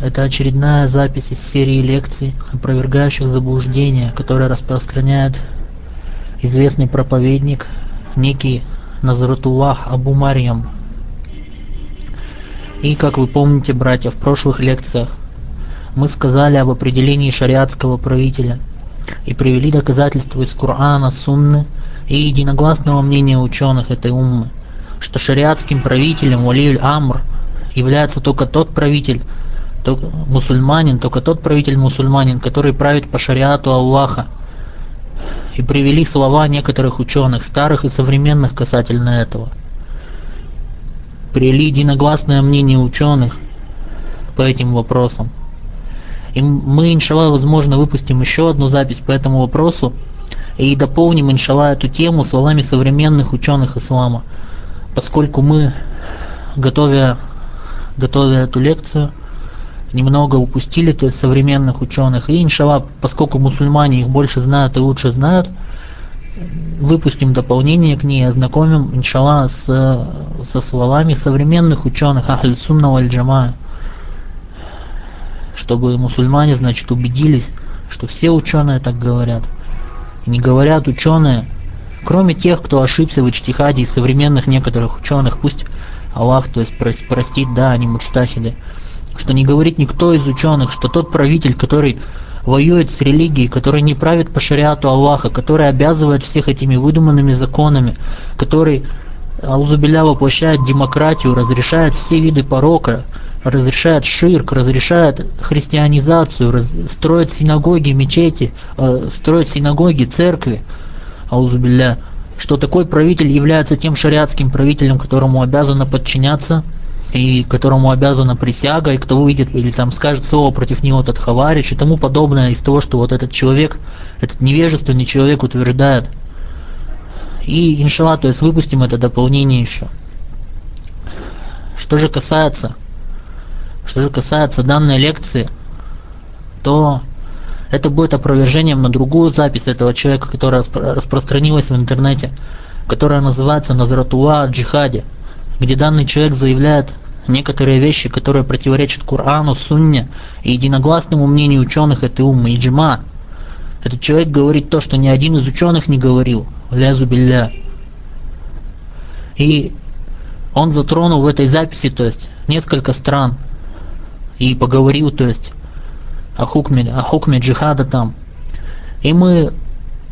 Это очередная запись из серии лекций, опровергающих заблуждения, которые распространяет известный проповедник, некий Назратуллах Абу Марьям. И, как вы помните, братья, в прошлых лекциях мы сказали об определении шариатского правителя и привели доказательства из Корана, Сунны и единогласного мнения ученых этой уммы – что шариатским правителем Валиюль Амр является только тот правитель, то, мусульманин, только тот правитель мусульманин, который правит по шариату Аллаха. И привели слова некоторых ученых, старых и современных касательно этого. Привели единогласное мнение ученых по этим вопросам. И мы, иншаллах, возможно, выпустим еще одну запись по этому вопросу и дополним, иншаллах, эту тему словами современных ученых ислама – поскольку мы, готовя, готовя эту лекцию, немного упустили то есть современных ученых. И иншалла, поскольку мусульмане их больше знают и лучше знают, выпустим дополнение к ней, ознакомим, иншалла, с, со словами современных ученых Ахль Сунна валь чтобы мусульмане, значит, убедились, что все ученые так говорят. И не говорят ученые, Кроме тех, кто ошибся в ичтихаде из современных некоторых ученых, пусть Аллах, то есть простит, да, они муджтахиды, что не говорит никто из ученых, что тот правитель, который воюет с религией, который не правит по шариату Аллаха, который обязывает всех этими выдуманными законами, который Алзубиля воплощает демократию, разрешает все виды порока, разрешает ширк, разрешает христианизацию, раз, строит синагоги, мечети, э, строит синагоги, церкви, аузубилля, что такой правитель является тем шариатским правителем, которому обязано подчиняться и которому обязана присяга, и кто выйдет или там скажет слово против него тот хаварич и тому подобное из того, что вот этот человек, этот невежественный человек утверждает. И иншалла, то есть выпустим это дополнение еще. Что же касается, что же касается данной лекции, то это будет опровержением на другую запись этого человека, которая распространилась в интернете, которая называется «Назратуа джихаде», где данный человек заявляет некоторые вещи, которые противоречат Корану, Сунне и единогласному мнению ученых этой уммы, иджма. Этот человек говорит то, что ни один из ученых не говорил, лязу билля. И он затронул в этой записи, то есть, несколько стран, и поговорил, то есть, о хукме, о хукме джихада там. И мы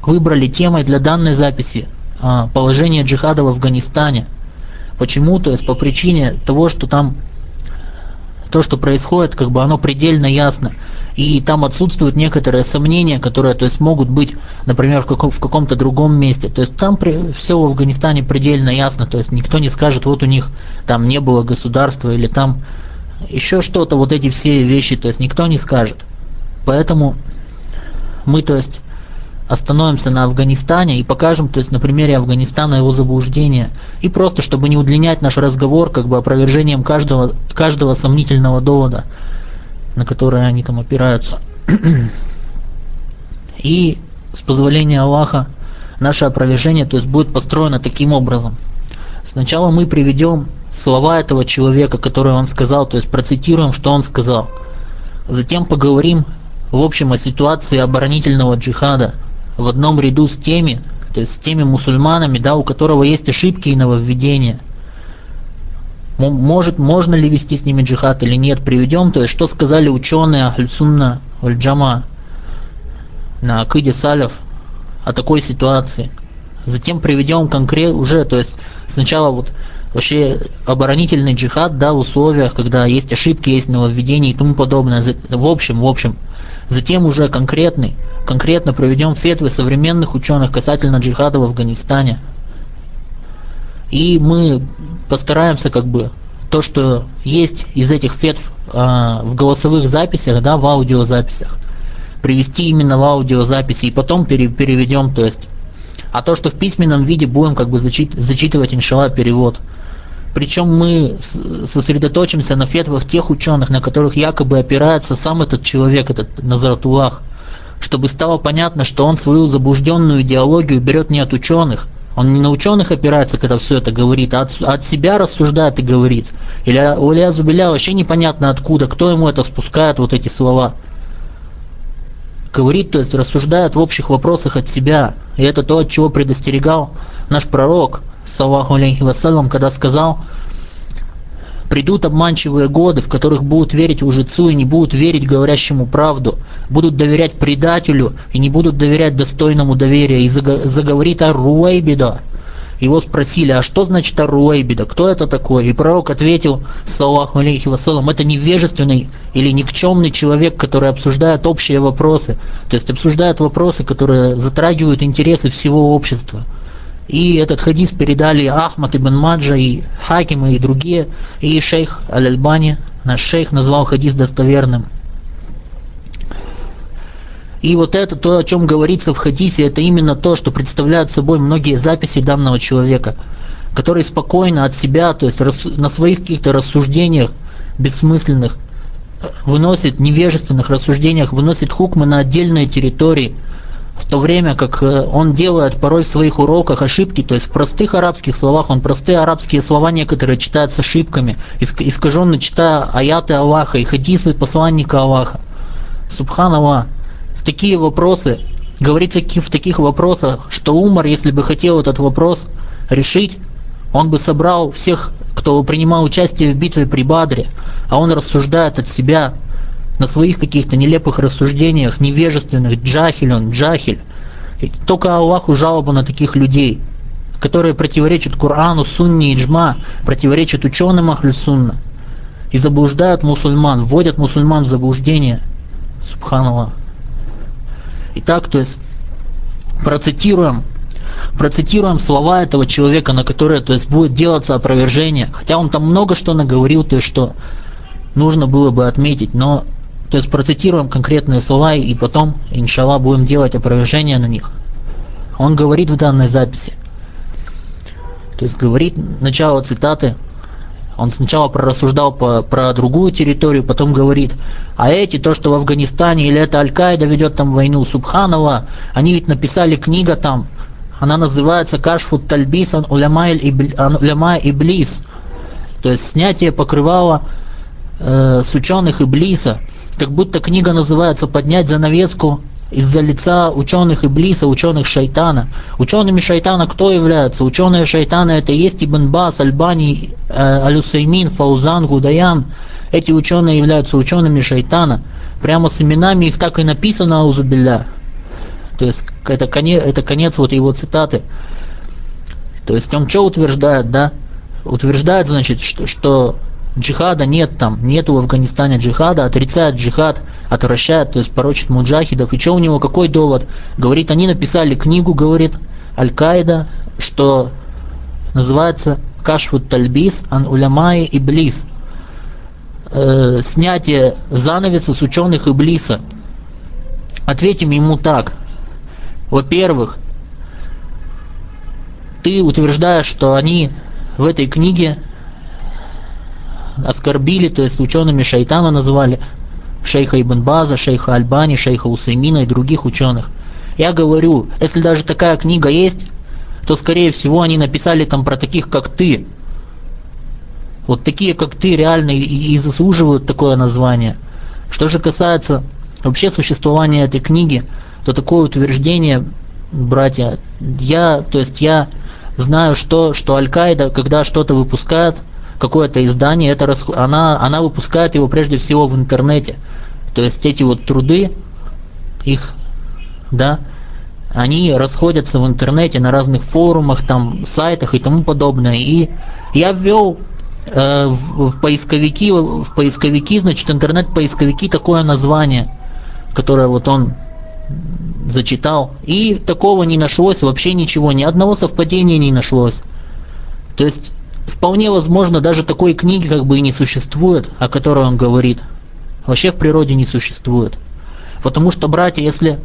выбрали темой для данной записи а, положение джихада в Афганистане. Почему? То есть по причине того, что там то, что происходит, как бы оно предельно ясно. И там отсутствуют некоторые сомнения, которые то есть, могут быть, например, в, каком, в каком-то другом месте. То есть там при, все в Афганистане предельно ясно. То есть никто не скажет, вот у них там не было государства или там еще что-то, вот эти все вещи, то есть никто не скажет. Поэтому мы, то есть, остановимся на Афганистане и покажем, то есть, на примере Афганистана его заблуждения. И просто, чтобы не удлинять наш разговор, как бы опровержением каждого, каждого сомнительного довода, на который они там опираются. И с позволения Аллаха наше опровержение, то есть, будет построено таким образом. Сначала мы приведем слова этого человека, которые он сказал, то есть процитируем, что он сказал. Затем поговорим в общем о ситуации оборонительного джихада в одном ряду с теми, то есть с теми мусульманами, да, у которого есть ошибки и нововведения. Может, можно ли вести с ними джихад или нет, приведем, то есть что сказали ученые Ахльсунна Вальджама на Акиде Салев о такой ситуации. Затем приведем конкрет уже, то есть сначала вот вообще оборонительный джихад, да, в условиях, когда есть ошибки, есть нововведения и тому подобное. В общем, в общем, Затем уже конкретный, конкретно проведем фетвы современных ученых касательно джихада в Афганистане. И мы постараемся как бы то, что есть из этих фетв э, в голосовых записях, да, в аудиозаписях, привести именно в аудиозаписи и потом пере, переведем, то есть. А то, что в письменном виде будем как бы зачит, зачитывать, иншалла, перевод. Причем мы сосредоточимся на фетвах тех ученых, на которых якобы опирается сам этот человек, этот Назаратуллах, чтобы стало понятно, что он свою заблужденную идеологию берет не от ученых, он не на ученых опирается, когда все это говорит, а от, от себя рассуждает и говорит. Или у Илья Зубиля вообще непонятно откуда, кто ему это спускает, вот эти слова. Говорит, то есть рассуждает в общих вопросах от себя. И это то, от чего предостерегал наш пророк, саллаху алейхи вассалам, когда сказал, Придут обманчивые годы, в которых будут верить лжецу и не будут верить говорящему правду, будут доверять предателю и не будут доверять достойному доверия. И заговорит о Руайбида. Его спросили, а что значит Аруайбида, кто это такой? И пророк ответил, саллаху алейхи вассалам, это невежественный или никчемный человек, который обсуждает общие вопросы, то есть обсуждает вопросы, которые затрагивают интересы всего общества. И этот хадис передали Ахмад ибн Маджа и Хаким и другие. И шейх Аль-Альбани, наш шейх, назвал хадис достоверным. И вот это то, о чем говорится в хадисе, это именно то, что представляют собой многие записи данного человека, который спокойно от себя, то есть на своих каких-то рассуждениях бессмысленных, выносит невежественных рассуждениях, выносит хукмы на отдельные территории – в то время как э, он делает порой в своих уроках ошибки, то есть в простых арабских словах, он простые арабские слова некоторые читает с ошибками, искаженно читая аяты Аллаха и хадисы посланника Аллаха. Субханаллах. Такие вопросы, говорится в таких вопросах, что Умар, если бы хотел этот вопрос решить, он бы собрал всех, кто принимал участие в битве при Бадре, а он рассуждает от себя, на своих каких-то нелепых рассуждениях, невежественных, джахиль он, джахиль. Только Аллаху жалоба на таких людей, которые противоречат Корану, Сунне и Джма, противоречат ученым Ахлю Сунна и заблуждают мусульман, вводят мусульман в заблуждение. Субханаллах. Итак, то есть процитируем процитируем слова этого человека, на которые то есть будет делаться опровержение, хотя он там много что наговорил, то есть что нужно было бы отметить, но то есть процитируем конкретные слова и потом, иншалла, будем делать опровержение на них. Он говорит в данной записи. То есть говорит начало цитаты. Он сначала прорассуждал по, про другую территорию, потом говорит, а эти, то, что в Афганистане, или это Аль-Каида ведет там войну, Субханова, они ведь написали книга там, она называется Кашфут Тальбис Уляма Иблис. То есть снятие покрывала э, с ученых Иблиса как будто книга называется «Поднять занавеску из-за лица ученых Иблиса, ученых шайтана. Учеными шайтана кто является? Ученые шайтана это есть Ибн Бас, Альбани, э, Алюсаймин, Фаузан, Гудаян. Эти ученые являются учеными шайтана. Прямо с именами их так и написано Аузубилля. То есть это конец, это конец вот его цитаты. То есть он что утверждает, да? Утверждает, значит, что, что джихада нет там, нету в Афганистане джихада, отрицает джихад, отвращает, то есть порочит муджахидов. И что у него, какой довод? Говорит, они написали книгу, говорит, Аль-Каида, что называется Кашфут Тальбис Ан Улямай Иблис. Э, снятие занавеса с ученых Иблиса. Ответим ему так. Во-первых, ты утверждаешь, что они в этой книге оскорбили, то есть учеными шайтана называли шейха Ибн База, шейха Альбани, шейха Усаймина и других ученых. Я говорю, если даже такая книга есть, то скорее всего они написали там про таких, как ты. Вот такие, как ты, реально и, и заслуживают такое название. Что же касается вообще существования этой книги, то такое утверждение, братья, я, то есть я знаю, что, что Аль-Каида, когда что-то выпускает, какое-то издание, это расход, она, она выпускает его прежде всего в интернете. То есть эти вот труды, их, да, они расходятся в интернете на разных форумах, там, сайтах и тому подобное. И я ввел э, в, в поисковики, в поисковики, значит, интернет-поисковики такое название, которое вот он зачитал. И такого не нашлось вообще ничего, ни одного совпадения не нашлось. То есть вполне возможно даже такой книги как бы и не существует, о которой он говорит. Вообще в природе не существует. Потому что, братья, если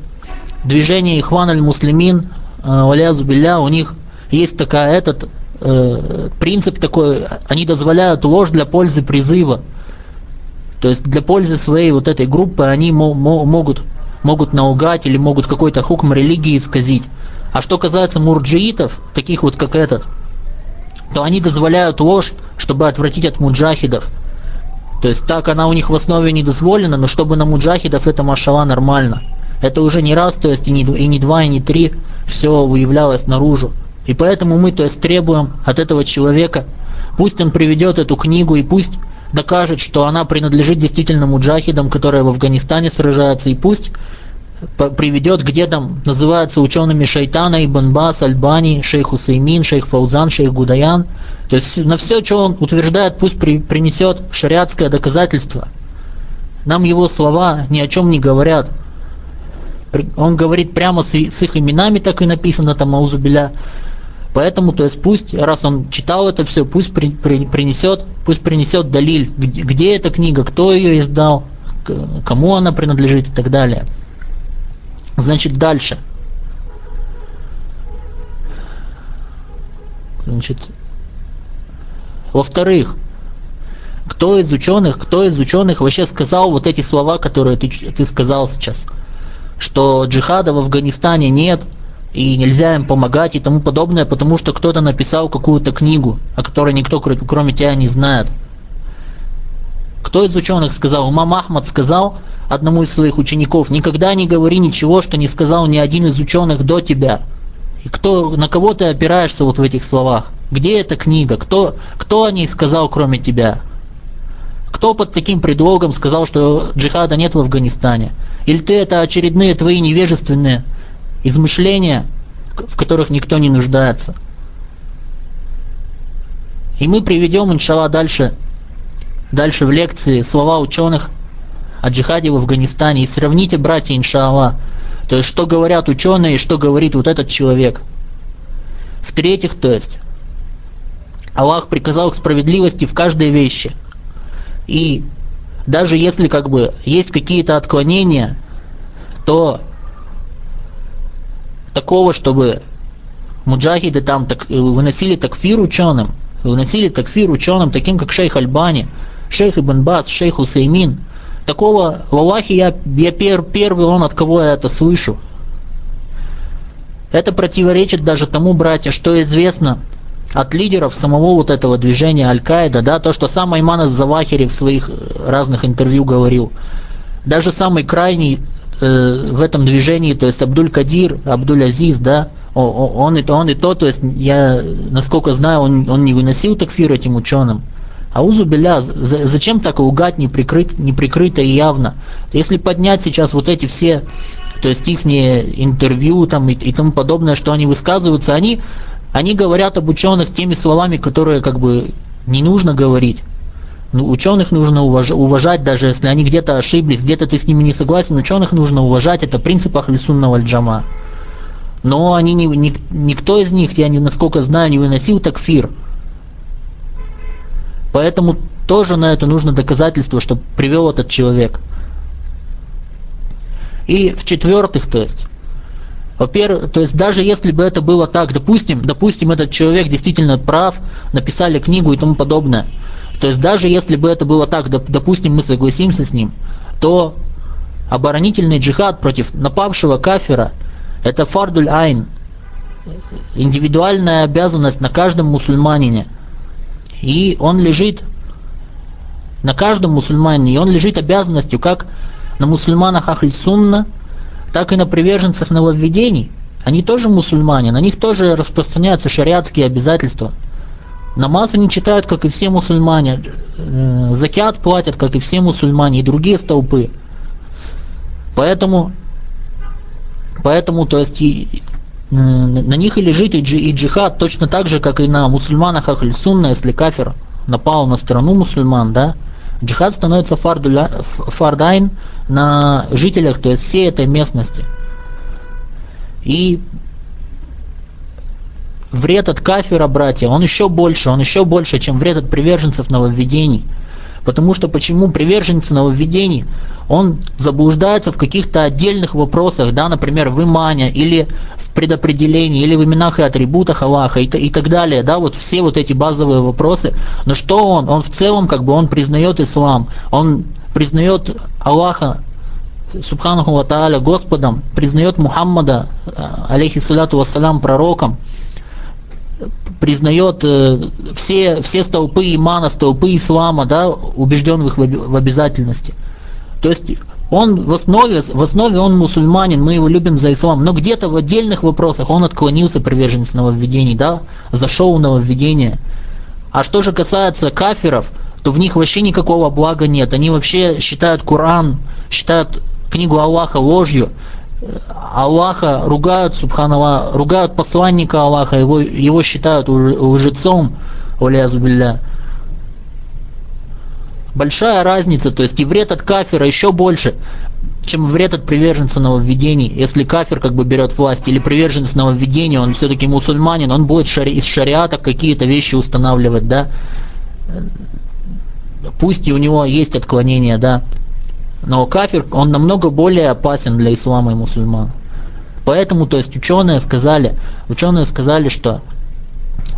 движение Ихван аль-Муслимин, валязу билля, у них есть такая этот э, принцип такой, они дозволяют ложь для пользы призыва. То есть для пользы своей вот этой группы они могут, могут наугать или могут какой-то хукм религии исказить. А что касается мурджиитов, таких вот как этот, то они дозволяют ложь, чтобы отвратить от муджахидов. То есть так она у них в основе не дозволена, но чтобы на муджахидов это машала нормально. Это уже не раз, то есть и не, и не два, и не три, все выявлялось наружу. И поэтому мы, то есть, требуем от этого человека, пусть он приведет эту книгу и пусть докажет, что она принадлежит действительно муджахидам, которые в Афганистане сражаются, и пусть приведет, где там называются учеными Шайтана, Ибн Бас, Альбани, шейх Хусеймин, шейх Фаузан, шейх Гудаян. То есть на все, что он утверждает, пусть при, принесет шариатское доказательство. Нам его слова ни о чем не говорят. Он говорит прямо с, с их именами, так и написано там Аузубиля. Поэтому, то есть пусть, раз он читал это все, пусть при, при, принесет, пусть принесет далиль, где, где эта книга, кто ее издал, кому она принадлежит и так далее. Значит, дальше. Значит, во-вторых, кто из ученых, кто из ученых вообще сказал вот эти слова, которые ты, ты сказал сейчас, что джихада в Афганистане нет, и нельзя им помогать и тому подобное, потому что кто-то написал какую-то книгу, о которой никто кроме тебя не знает. Кто из ученых сказал? Умам Ахмад сказал одному из своих учеников, никогда не говори ничего, что не сказал ни один из ученых до тебя. И кто, на кого ты опираешься вот в этих словах? Где эта книга? Кто, кто о ней сказал, кроме тебя? Кто под таким предлогом сказал, что джихада нет в Афганистане? Или ты это очередные твои невежественные измышления, в которых никто не нуждается. И мы приведем, иншалла, дальше, дальше в лекции слова ученых о джихаде в Афганистане. И сравните, братья, иншалла, то есть что говорят ученые и что говорит вот этот человек. В-третьих, то есть, Аллах приказал к справедливости в каждой вещи. И даже если как бы есть какие-то отклонения, то такого, чтобы муджахиды там так, э, выносили такфир ученым, выносили такфир ученым, таким как шейх Альбани, шейх Ибн Бас, шейх Хусеймин. Такого в Аллахе я, я пер, первый он, от кого я это слышу. Это противоречит даже тому, братья, что известно от лидеров самого вот этого движения Аль-Каида, да, то, что сам Айман Завахири в своих разных интервью говорил. Даже самый крайний э, в этом движении, то есть Абдуль Кадир, Абдуль Азиз, да, он, и то, он и то, то есть я, насколько знаю, он, он не выносил такфир этим ученым. А Узубиля, зачем так лгать неприкрыт, неприкрыто и явно? Если поднять сейчас вот эти все, то есть их интервью там и, и тому подобное, что они высказываются, они, они говорят об ученых теми словами, которые как бы не нужно говорить. Ну, ученых нужно уваж, уважать, даже если они где-то ошиблись, где-то ты с ними не согласен, ученых нужно уважать, это принцип Ахлисунного Аль-Джама. Но они не, не, никто из них, я не, насколько знаю, не выносил такфир. Поэтому тоже на это нужно доказательство, что привел этот человек. И в-четвертых, то есть, во-первых, то есть даже если бы это было так, допустим, допустим, этот человек действительно прав, написали книгу и тому подобное – то есть даже если бы это было так, допустим, мы согласимся с ним, то оборонительный джихад против напавшего кафира – это фардуль айн, индивидуальная обязанность на каждом мусульманине. И он лежит на каждом мусульманине, и он лежит обязанностью как на мусульманах Ахль Сунна, так и на приверженцах нововведений. Они тоже мусульмане, на них тоже распространяются шариатские обязательства – Намаз они читают, как и все мусульмане. Э, закят платят, как и все мусульмане, и другие столпы. Поэтому, поэтому то есть, на них и лежит и, джи, и джихад точно так же, как и на мусульманах Ахль Сунна, если кафир напал на страну мусульман, да, джихад становится фардайн на жителях, то есть всей этой местности. И вред от кафира, братья, он еще больше, он еще больше, чем вред от приверженцев нововведений. Потому что почему приверженец нововведений, он заблуждается в каких-то отдельных вопросах, да, например, в имане или предопределении, или в именах и атрибутах Аллаха и, и так далее, да, вот все вот эти базовые вопросы. Но что он? Он в целом, как бы, он признает ислам, он признает Аллаха Субханаху Ва Господом, признает Мухаммада, э, алейхиссалату вассалям, пророком, признает э, все, все столпы имана, столпы ислама, да, убежден в в обязательности. То есть он в основе, в основе он мусульманин, мы его любим за ислам, но где-то в отдельных вопросах он отклонился приверженец нововведений, да, зашел в нововведение. А что же касается кафиров, то в них вообще никакого блага нет. Они вообще считают Коран, считают книгу Аллаха ложью, Аллаха ругают, субханала, ругают посланника Аллаха, его, его считают лжецом, билля. Большая разница, то есть и вред от кафира еще больше, чем вред от приверженца нововведений. Если кафир как бы берет власть или приверженец нововведения, он все-таки мусульманин, он будет шари, из шариата какие-то вещи устанавливать, да. Пусть и у него есть отклонения, да. Но кафир, он намного более опасен для ислама и мусульман. Поэтому, то есть ученые сказали, ученые сказали, что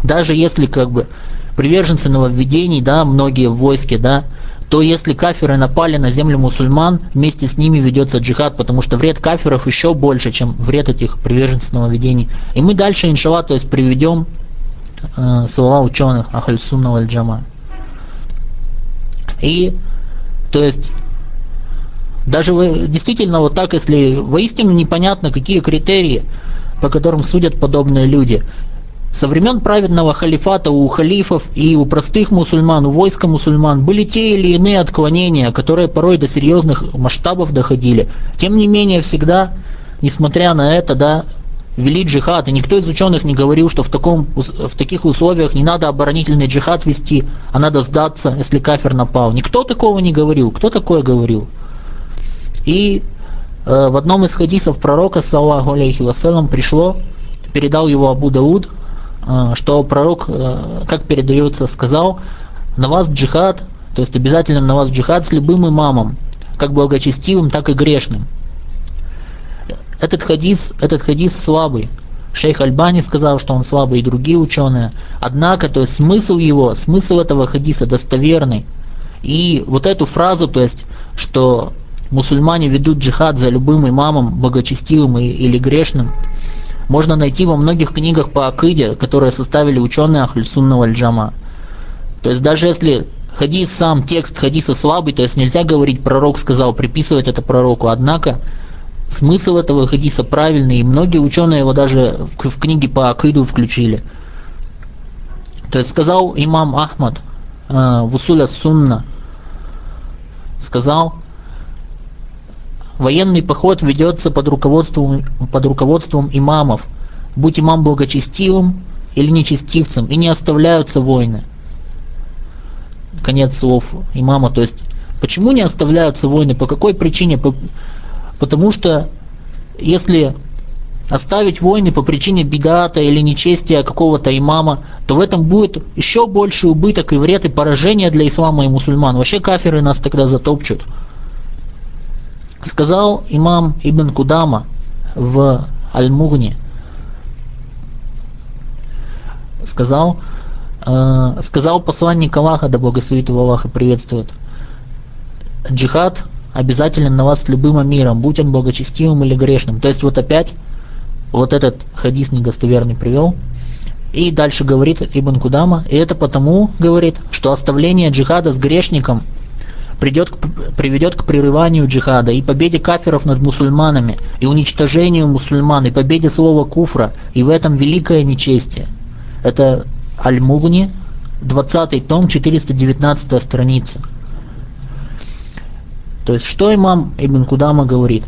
даже если как бы приверженцы нововведений, да, многие в войске, да, то если кафиры напали на землю мусульман, вместе с ними ведется джихад, потому что вред кафиров еще больше, чем вред этих приверженцев нововведений. И мы дальше, иншалла, то есть приведем э, слова ученых Ахальсунна Аль-Джама. И, то есть, даже действительно вот так, если воистину непонятно, какие критерии, по которым судят подобные люди. Со времен праведного халифата у халифов и у простых мусульман, у войска мусульман были те или иные отклонения, которые порой до серьезных масштабов доходили. Тем не менее, всегда, несмотря на это, да, вели джихад. И никто из ученых не говорил, что в, таком, в таких условиях не надо оборонительный джихад вести, а надо сдаться, если кафир напал. Никто такого не говорил. Кто такое говорил? И э, в одном из хадисов пророка, саллаху алейхи вассалам, пришло, передал его Абу Дауд, что пророк, э, как передается, сказал, на вас джихад, то есть обязательно на вас джихад с любым имамом, как благочестивым, так и грешным. Этот хадис, этот хадис слабый. Шейх Альбани сказал, что он слабый, и другие ученые. Однако, то есть смысл его, смысл этого хадиса достоверный. И вот эту фразу, то есть, что мусульмане ведут джихад за любым имамом, благочестивым или грешным, можно найти во многих книгах по акиде, которые составили ученые Ахльсунного Аль-Джама. То есть даже если хадис сам, текст хадиса слабый, то есть нельзя говорить пророк сказал, приписывать это пророку, однако смысл этого хадиса правильный, и многие ученые его даже в, в книге по акиду включили. То есть сказал имам Ахмад э, в Усуля Сунна, сказал, Военный поход ведется под руководством, под руководством имамов, будь имам благочестивым или нечестивцем, и не оставляются войны. Конец слов имама. То есть, почему не оставляются войны? По какой причине? Потому что если оставить войны по причине бедата или нечестия какого-то имама, то в этом будет еще больше убыток и вред и поражение для ислама и мусульман. Вообще кафиры нас тогда затопчут. Сказал имам Ибн Кудама в Аль-Мугне, сказал, э, сказал посланник Аллаха, да благословит его Аллах и приветствует, джихад обязателен на вас с любым миром, будь он благочестивым или грешным. То есть вот опять вот этот хадис недостоверный привел. И дальше говорит Ибн Кудама, и это потому, говорит, что оставление джихада с грешником придет приведет к прерыванию джихада и победе кафиров над мусульманами, и уничтожению мусульман, и победе слова куфра, и в этом великое нечестие. Это Аль-Мугни, 20 том, 419 страница. То есть, что имам Ибн Кудама говорит?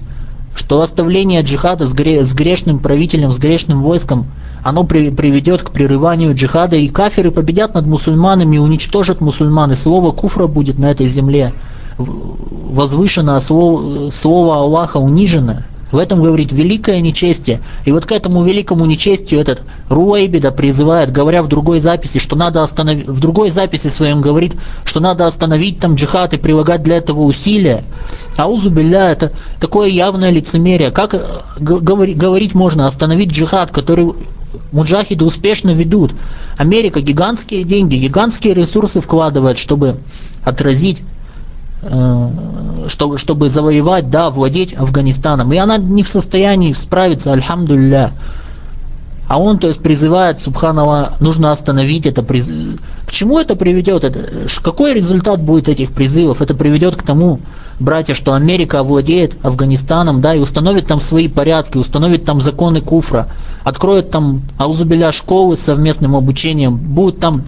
Что оставление джихада с грешным правителем, с грешным войском, оно при, приведет к прерыванию джихада, и кафиры победят над мусульманами уничтожат мусульман, и слово куфра будет на этой земле возвышено, а слово, слово Аллаха унижено. В этом, говорит, великое нечестие. И вот к этому великому нечестию этот Руэйбида призывает, говоря в другой записи, что надо остановить, в другой записи своем говорит, что надо остановить там джихад и прилагать для этого усилия. А Узубилля это такое явное лицемерие. Как э, говорить можно остановить джихад, который муджахиды успешно ведут? Америка гигантские деньги, гигантские ресурсы вкладывает, чтобы отразить Э, чтобы, чтобы завоевать, да, владеть Афганистаном. И она не в состоянии справиться, альхамдулля. А он, то есть, призывает Субханова, нужно остановить это. Приз... К чему это приведет? Это... Какой результат будет этих призывов? Это приведет к тому, братья, что Америка овладеет Афганистаном, да, и установит там свои порядки, установит там законы куфра, откроет там аузубеля школы с совместным обучением, будут там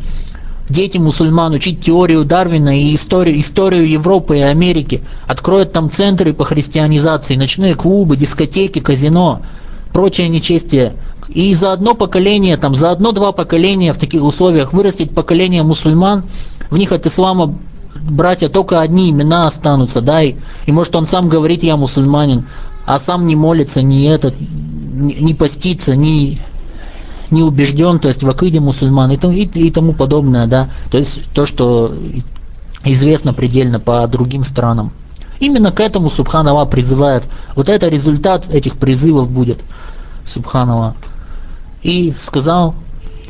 дети мусульман учить теорию Дарвина и историю, историю Европы и Америки, откроют там центры по христианизации, ночные клубы, дискотеки, казино, прочее нечестие. И за одно поколение, там, за одно-два поколения в таких условиях вырастить поколение мусульман, в них от ислама братья только одни имена останутся, да, и, и может он сам говорит, я мусульманин, а сам не молится, не этот, не, не постится, не, не убежден, то есть в акиде мусульман и, и, и тому подобное, да, то есть то, что известно предельно по другим странам. Именно к этому Субханова призывает. Вот это результат этих призывов будет, Субханова. И сказал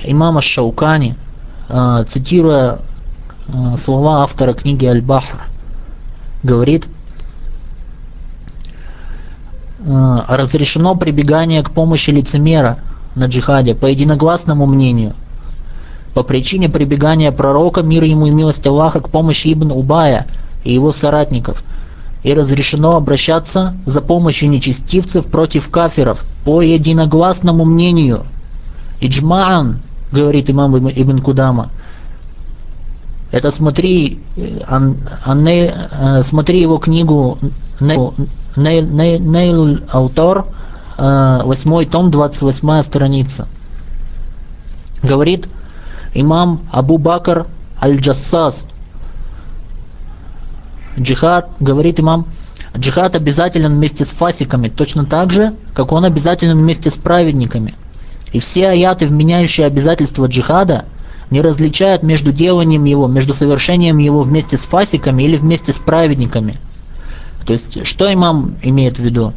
имама Шаукани, э, цитируя слова автора книги Аль-Бахр, говорит, э, разрешено прибегание к помощи лицемера, на джихаде по единогласному мнению. По причине прибегания пророка, мир ему и милость Аллаха, к помощи Ибн Убая и его соратников. И разрешено обращаться за помощью нечестивцев против кафиров по единогласному мнению. Иджмаан, говорит имам Ибн Кудама, это смотри, ан, ан, э, смотри его книгу Нейл Аутор, Э, восьмой том, 28 страница. Говорит имам Абу Бакр Аль-Джассас. Джихад, говорит имам, джихад обязателен вместе с фасиками, точно так же, как он обязателен вместе с праведниками. И все аяты, вменяющие обязательства джихада, не различают между деланием его, между совершением его вместе с фасиками или вместе с праведниками. То есть, что имам имеет в виду?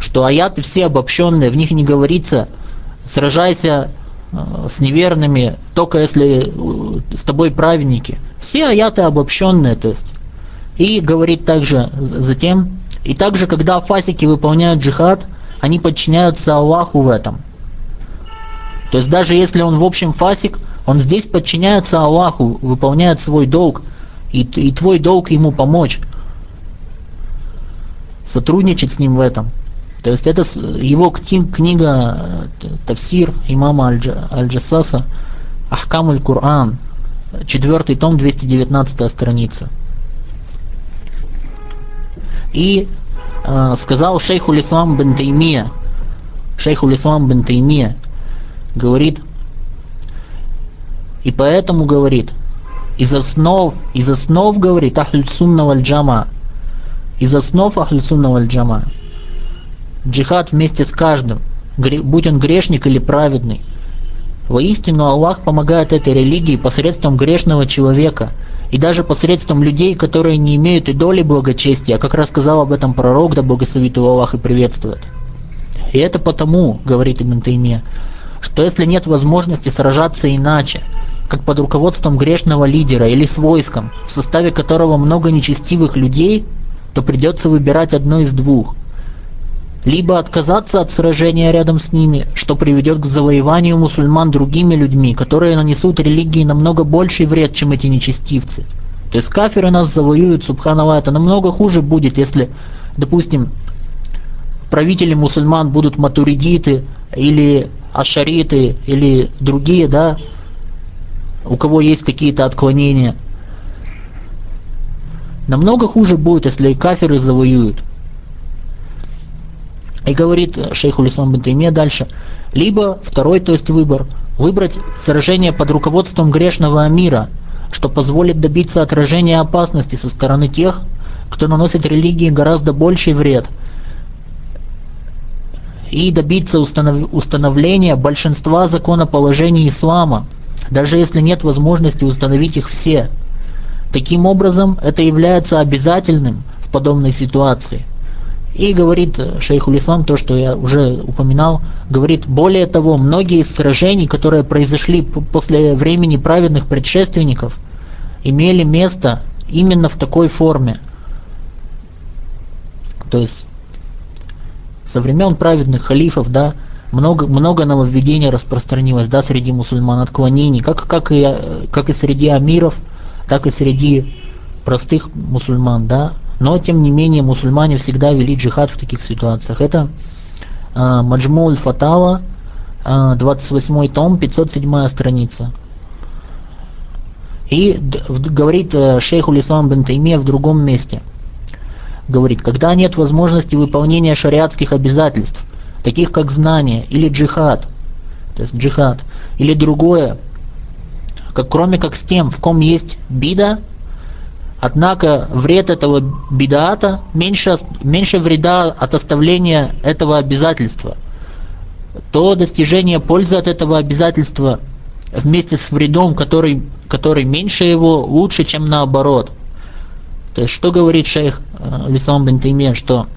что аяты все обобщенные, в них не говорится сражайся э, с неверными, только если э, с тобой праведники. Все аяты обобщенные, то есть. И говорит также затем, и также, когда фасики выполняют джихад, они подчиняются Аллаху в этом. То есть даже если он в общем фасик, он здесь подчиняется Аллаху, выполняет свой долг, и, и твой долг ему помочь, сотрудничать с ним в этом. То есть это его книга э, Тавсир имама Аль-Джассаса Ахкам аль-Кур'ан, четвертый том, 219 страница. И э, сказал шейху Ислам бен Таймия, шейху Ислам бен Таймия, говорит, и поэтому говорит, из основ, из основ говорит Ахль Сунна валь Джама, из основ Ахль Сунна валь Джама, Джихад вместе с каждым, будь он грешник или праведный. Воистину Аллах помогает этой религии посредством грешного человека и даже посредством людей, которые не имеют и доли благочестия, как рассказал об этом пророк, да благословит его Аллах и приветствует. И это потому, говорит Ибн Тайме, что если нет возможности сражаться иначе, как под руководством грешного лидера или с войском, в составе которого много нечестивых людей, то придется выбирать одно из двух – либо отказаться от сражения рядом с ними, что приведет к завоеванию мусульман другими людьми, которые нанесут религии намного больший вред, чем эти нечестивцы. То есть кафиры нас завоюют, субханаллах, это намного хуже будет, если, допустим, правители мусульман будут матуридиты или ашариты или другие, да, у кого есть какие-то отклонения. Намного хуже будет, если кафиры завоюют. И говорит шейх Улислам бен дальше, либо второй, то есть выбор, выбрать сражение под руководством грешного мира, что позволит добиться отражения опасности со стороны тех, кто наносит религии гораздо больший вред. и добиться установ... установления большинства законоположений ислама, даже если нет возможности установить их все. Таким образом, это является обязательным в подобной ситуации. И говорит шейху Ислам то, что я уже упоминал, говорит, более того, многие из сражений, которые произошли после времени праведных предшественников, имели место именно в такой форме. То есть со времен праведных халифов, да, много, много нововведений распространилось, да, среди мусульман, отклонений, как, как, и, как и среди амиров, так и среди простых мусульман, да. Но, тем не менее, мусульмане всегда вели джихад в таких ситуациях. Это э, Маджмуль Фатава, э, 28 том, 507 страница. И говорит э, шейху Лислам бен Таймия в другом месте. Говорит, когда нет возможности выполнения шариатских обязательств, таких как знание или джихад, то есть джихад, или другое, как, кроме как с тем, в ком есть бида, однако вред этого бидаата меньше, меньше вреда от оставления этого обязательства, то достижение пользы от этого обязательства вместе с вредом, который, который меньше его, лучше, чем наоборот. То есть, что говорит шейх э, Лисам бен Тайме, что,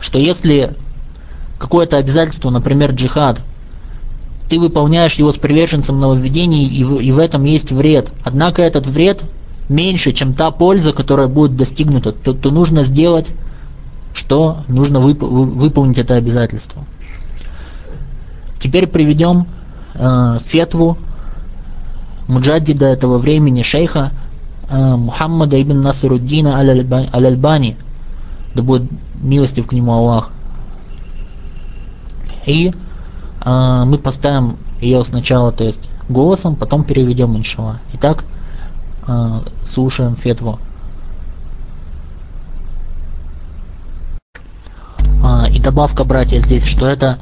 что если какое-то обязательство, например, джихад, ты выполняешь его с приверженцем нововведений, и в, и в этом есть вред. Однако этот вред меньше, чем та польза, которая будет достигнута, то, то нужно сделать, что нужно вып, выполнить это обязательство. Теперь приведем э, фетву муджаддида этого времени шейха э, Мухаммада ибн Насируддина аль-Альбани, да будет милостив к нему Аллах. И э, мы поставим ее сначала, то есть голосом, потом переведем иншалла. Итак, э, слушаем фетву. Э, и добавка, братья, здесь, что это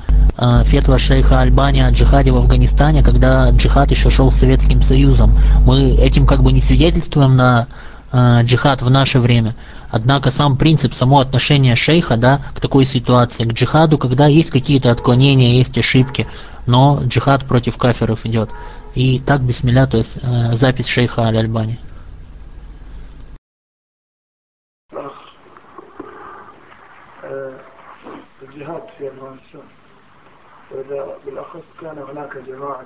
фетва шейха Альбания о джихаде в Афганистане, когда джихад еще шел с Советским Союзом. Мы этим как бы не свидетельствуем на джихад в наше время. Однако сам принцип, само отношение шейха да, к такой ситуации, к джихаду, когда есть какие-то отклонения, есть ошибки, но джихад против каферов идет. И так, бисмилля, то есть э, запись шейха Аль-Альбани. الجهاد في أفغانستان وإذا بالأخص كان هناك جماعة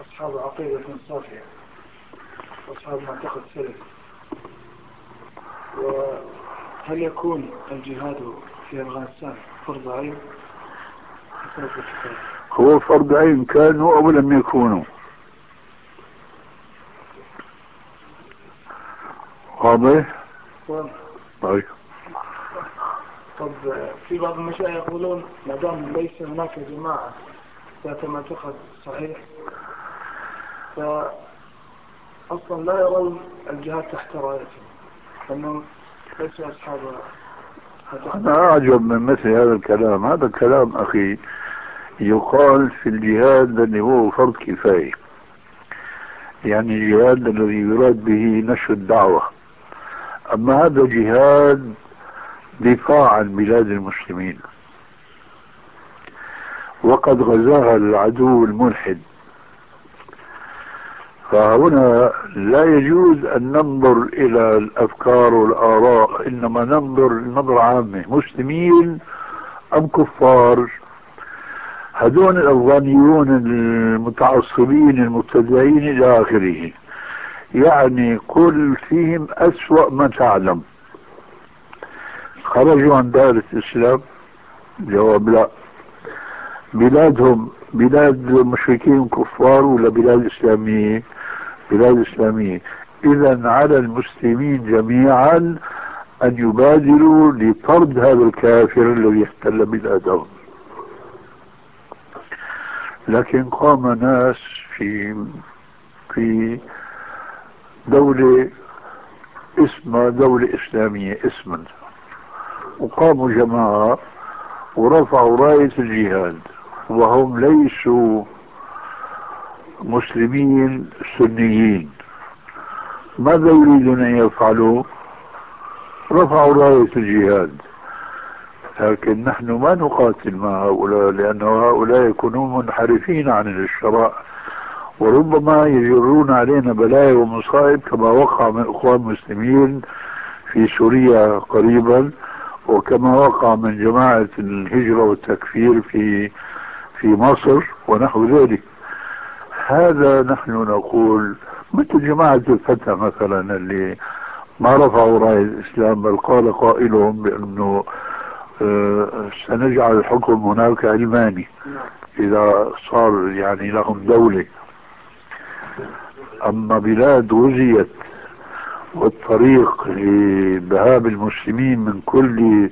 أصحاب عقيدة صافية أصحاب معتقد سلفي وهل يكون الجهاد في أفغانستان فرض عين؟ هو فرض عين كانوا أو لم يكونوا واضح؟ طيب طب في بعض المشايخ يقولون ما دام ليس هناك جماعة ذات معتقد صحيح فأصلا لا يرون الجهاد تحت رايتهم. أنهم ليسوا أصحاب أنا أعجب من مثل هذا الكلام. هذا الكلام أخي يقال في الجهاد اللي هو فرض كفاية. يعني الجهاد الذي يراد به نشر الدعوة. أما هذا جهاد دفاع عن بلاد المسلمين. وقد غزاها العدو الملحد. فهنا لا يجوز أن ننظر إلى الأفكار والآراء إنما ننظر نظرة عامة. مسلمين أم كفار؟ هذون الأفغانيون المتعصبين المبتدعين إلى آخره. يعني قل فيهم أسوأ ما تعلم. خرجوا عن دائرة الإسلام. جواب لا. بلادهم بلاد مشركين كفار ولا بلاد إسلامية؟ بلاد إسلامية إذا على المسلمين جميعا أن يبادروا لطرد هذا الكافر الذي احتل بلادهم. لكن قام ناس في في دولة اسمها دولة إسلامية اسما وقاموا جماعة ورفعوا راية الجهاد. وهم ليسوا مسلمين سنيين. ماذا يريدون أن يفعلوا؟ رفعوا راية الجهاد. لكن نحن ما نقاتل مع هؤلاء لأن هؤلاء يكونون منحرفين عن الشرائع وربما يجرون علينا بلايا ومصائب كما وقع من إخوان المسلمين في سوريا قريبا وكما وقع من جماعة الهجرة والتكفير في في مصر ونحو ذلك. هذا نحن نقول مثل جماعة الفتح مثلا اللي ما رفعوا راية الإسلام بل قال قائلهم بأنه آه، سنجعل الحكم هناك علماني إذا صار يعني لهم دولة. أما بلاد غزيت والطريق لذهاب المسلمين من كل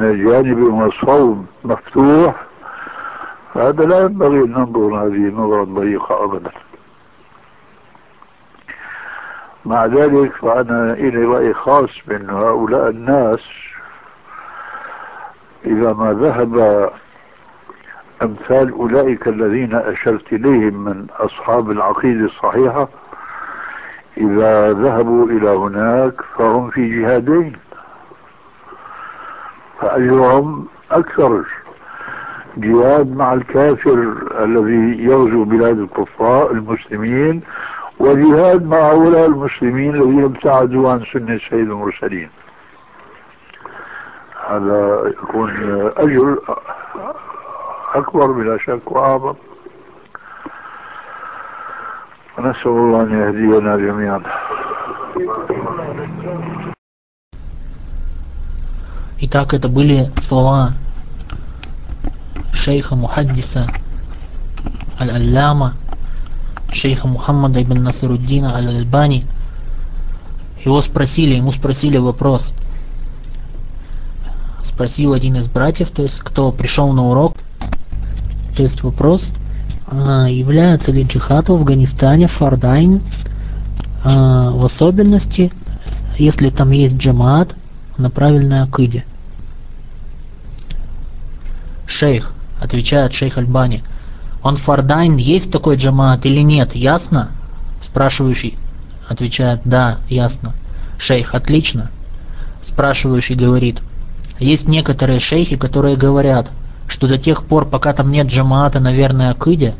جانب والصوم مفتوح فهذا لا ينبغي أن ننظر هذه النظرة الضيقة أبدا. مع ذلك فأنا إلي رأي خاص بأن هؤلاء الناس. إذا ما ذهب أمثال أولئك الذين أشرت إليهم من أصحاب العقيدة الصحيحة إذا ذهبوا إلى هناك فهم في جهادين. فأجرهم أكثر جهاد مع الكافر الذي يغزو بلاد الكفار المسلمين وجهاد مع هؤلاء المسلمين الذين ابتعدوا عن سنة سيد المرسلين هذا يكون أجر أكبر بلا شك وأعظم ونسأل الله أن يهدينا جميعا Итак, это были слова шейха Мухаддиса Аль-Алляма, шейха Мухаммада ибн Насаруддина Аль-Альбани. Его спросили, ему спросили вопрос. Спросил один из братьев, то есть кто пришел на урок. То есть вопрос, а, является ли джихад в Афганистане фардайн, а, в особенности, если там есть джамаат на правильной акиде. Шейх, отвечает шейх Альбани. Он фардайн, есть такой джамаат или нет, ясно? Спрашивающий отвечает, да, ясно. Шейх, отлично. Спрашивающий говорит, есть некоторые шейхи, которые говорят, что до тех пор, пока там нет джамаата на верной акиде,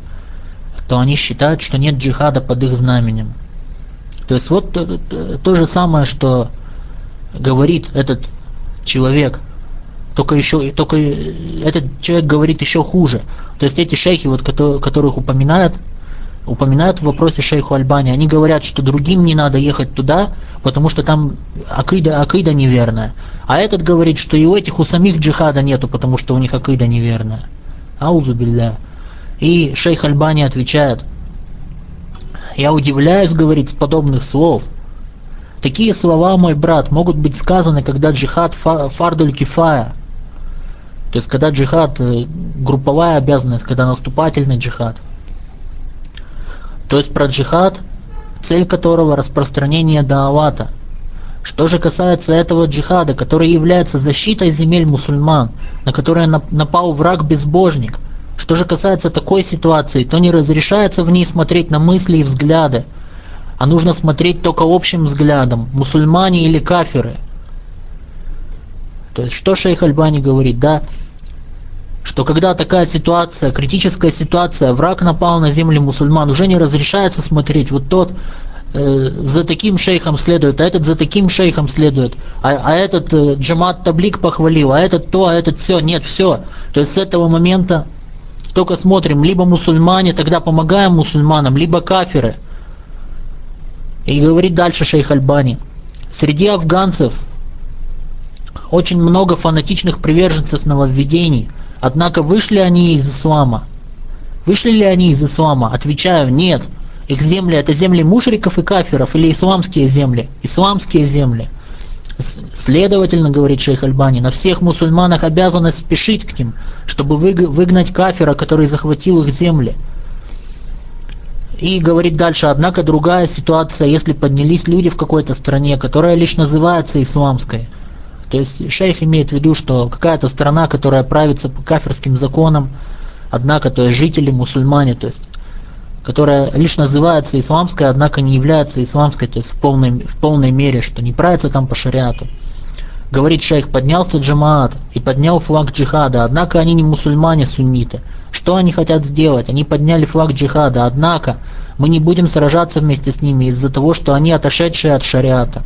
то они считают, что нет джихада под их знаменем. То есть вот то, то, то же самое, что говорит этот человек, только еще, только этот человек говорит еще хуже. То есть эти шейхи, вот, которых упоминают, упоминают в вопросе шейху Альбани, они говорят, что другим не надо ехать туда, потому что там акида, акида неверная. А этот говорит, что и у этих у самих джихада нету, потому что у них акида неверная. Аузу билля. И шейх Альбани отвечает, я удивляюсь, говорит, с подобных слов. Такие слова, мой брат, могут быть сказаны, когда джихад фардуль кифая, то есть, когда джихад, э, групповая обязанность, когда наступательный джихад. То есть, про джихад, цель которого распространение даавата. Что же касается этого джихада, который является защитой земель мусульман, на которые напал враг-безбожник, что же касается такой ситуации, то не разрешается в ней смотреть на мысли и взгляды, а нужно смотреть только общим взглядом, мусульмане или кафиры – то есть что шейх Альбани говорит, да, что когда такая ситуация, критическая ситуация, враг напал на земли мусульман, уже не разрешается смотреть, вот тот э, за таким шейхом следует, а этот за таким шейхом следует, а, а этот э, Джамат Таблик похвалил, а этот то, а этот все, нет, все. То есть с этого момента только смотрим, либо мусульмане, тогда помогаем мусульманам, либо кафиры. И говорит дальше шейх Альбани. Среди афганцев очень много фанатичных приверженцев нововведений, однако вышли они из ислама. Вышли ли они из ислама? Отвечаю, нет. Их земли это земли мушриков и кафиров или исламские земли? Исламские земли. Следовательно, говорит шейх Альбани, на всех мусульманах обязаны спешить к ним, чтобы выгнать кафира, который захватил их земли. И говорит дальше, однако другая ситуация, если поднялись люди в какой-то стране, которая лишь называется исламской – то есть шейх имеет в виду, что какая-то страна, которая правится по кафирским законам, однако, то есть жители мусульмане, то есть которая лишь называется исламской, однако не является исламской, то есть в полной, в полной мере, что не правится там по шариату, Говорит шейх, поднялся джамаат и поднял флаг джихада, однако они не мусульмане-сунниты. Что они хотят сделать? Они подняли флаг джихада, однако мы не будем сражаться вместе с ними из-за того, что они отошедшие от шариата.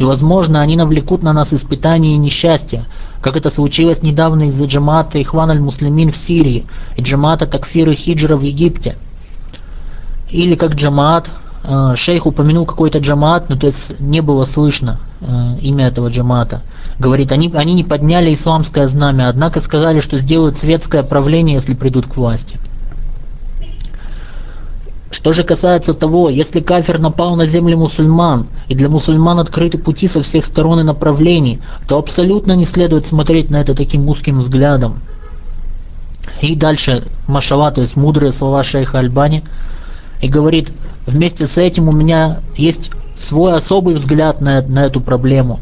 И возможно они навлекут на нас испытания и несчастья, как это случилось недавно из-за джамата Ихван аль-Муслимин в Сирии и джамата Такфир и Хиджра в Египте. Или как джамаат, э, шейх упомянул какой-то джамаат, но то есть не было слышно э, имя этого джамаата. Говорит, они, они не подняли исламское знамя, однако сказали, что сделают светское правление, если придут к власти. Что же касается того, если кафир напал на земли мусульман, и для мусульман открыты пути со всех сторон и направлений, то абсолютно не следует смотреть на это таким узким взглядом. И дальше Машала, то есть мудрые слова шейха Альбани, и говорит, вместе с этим у меня есть свой особый взгляд на, на эту проблему.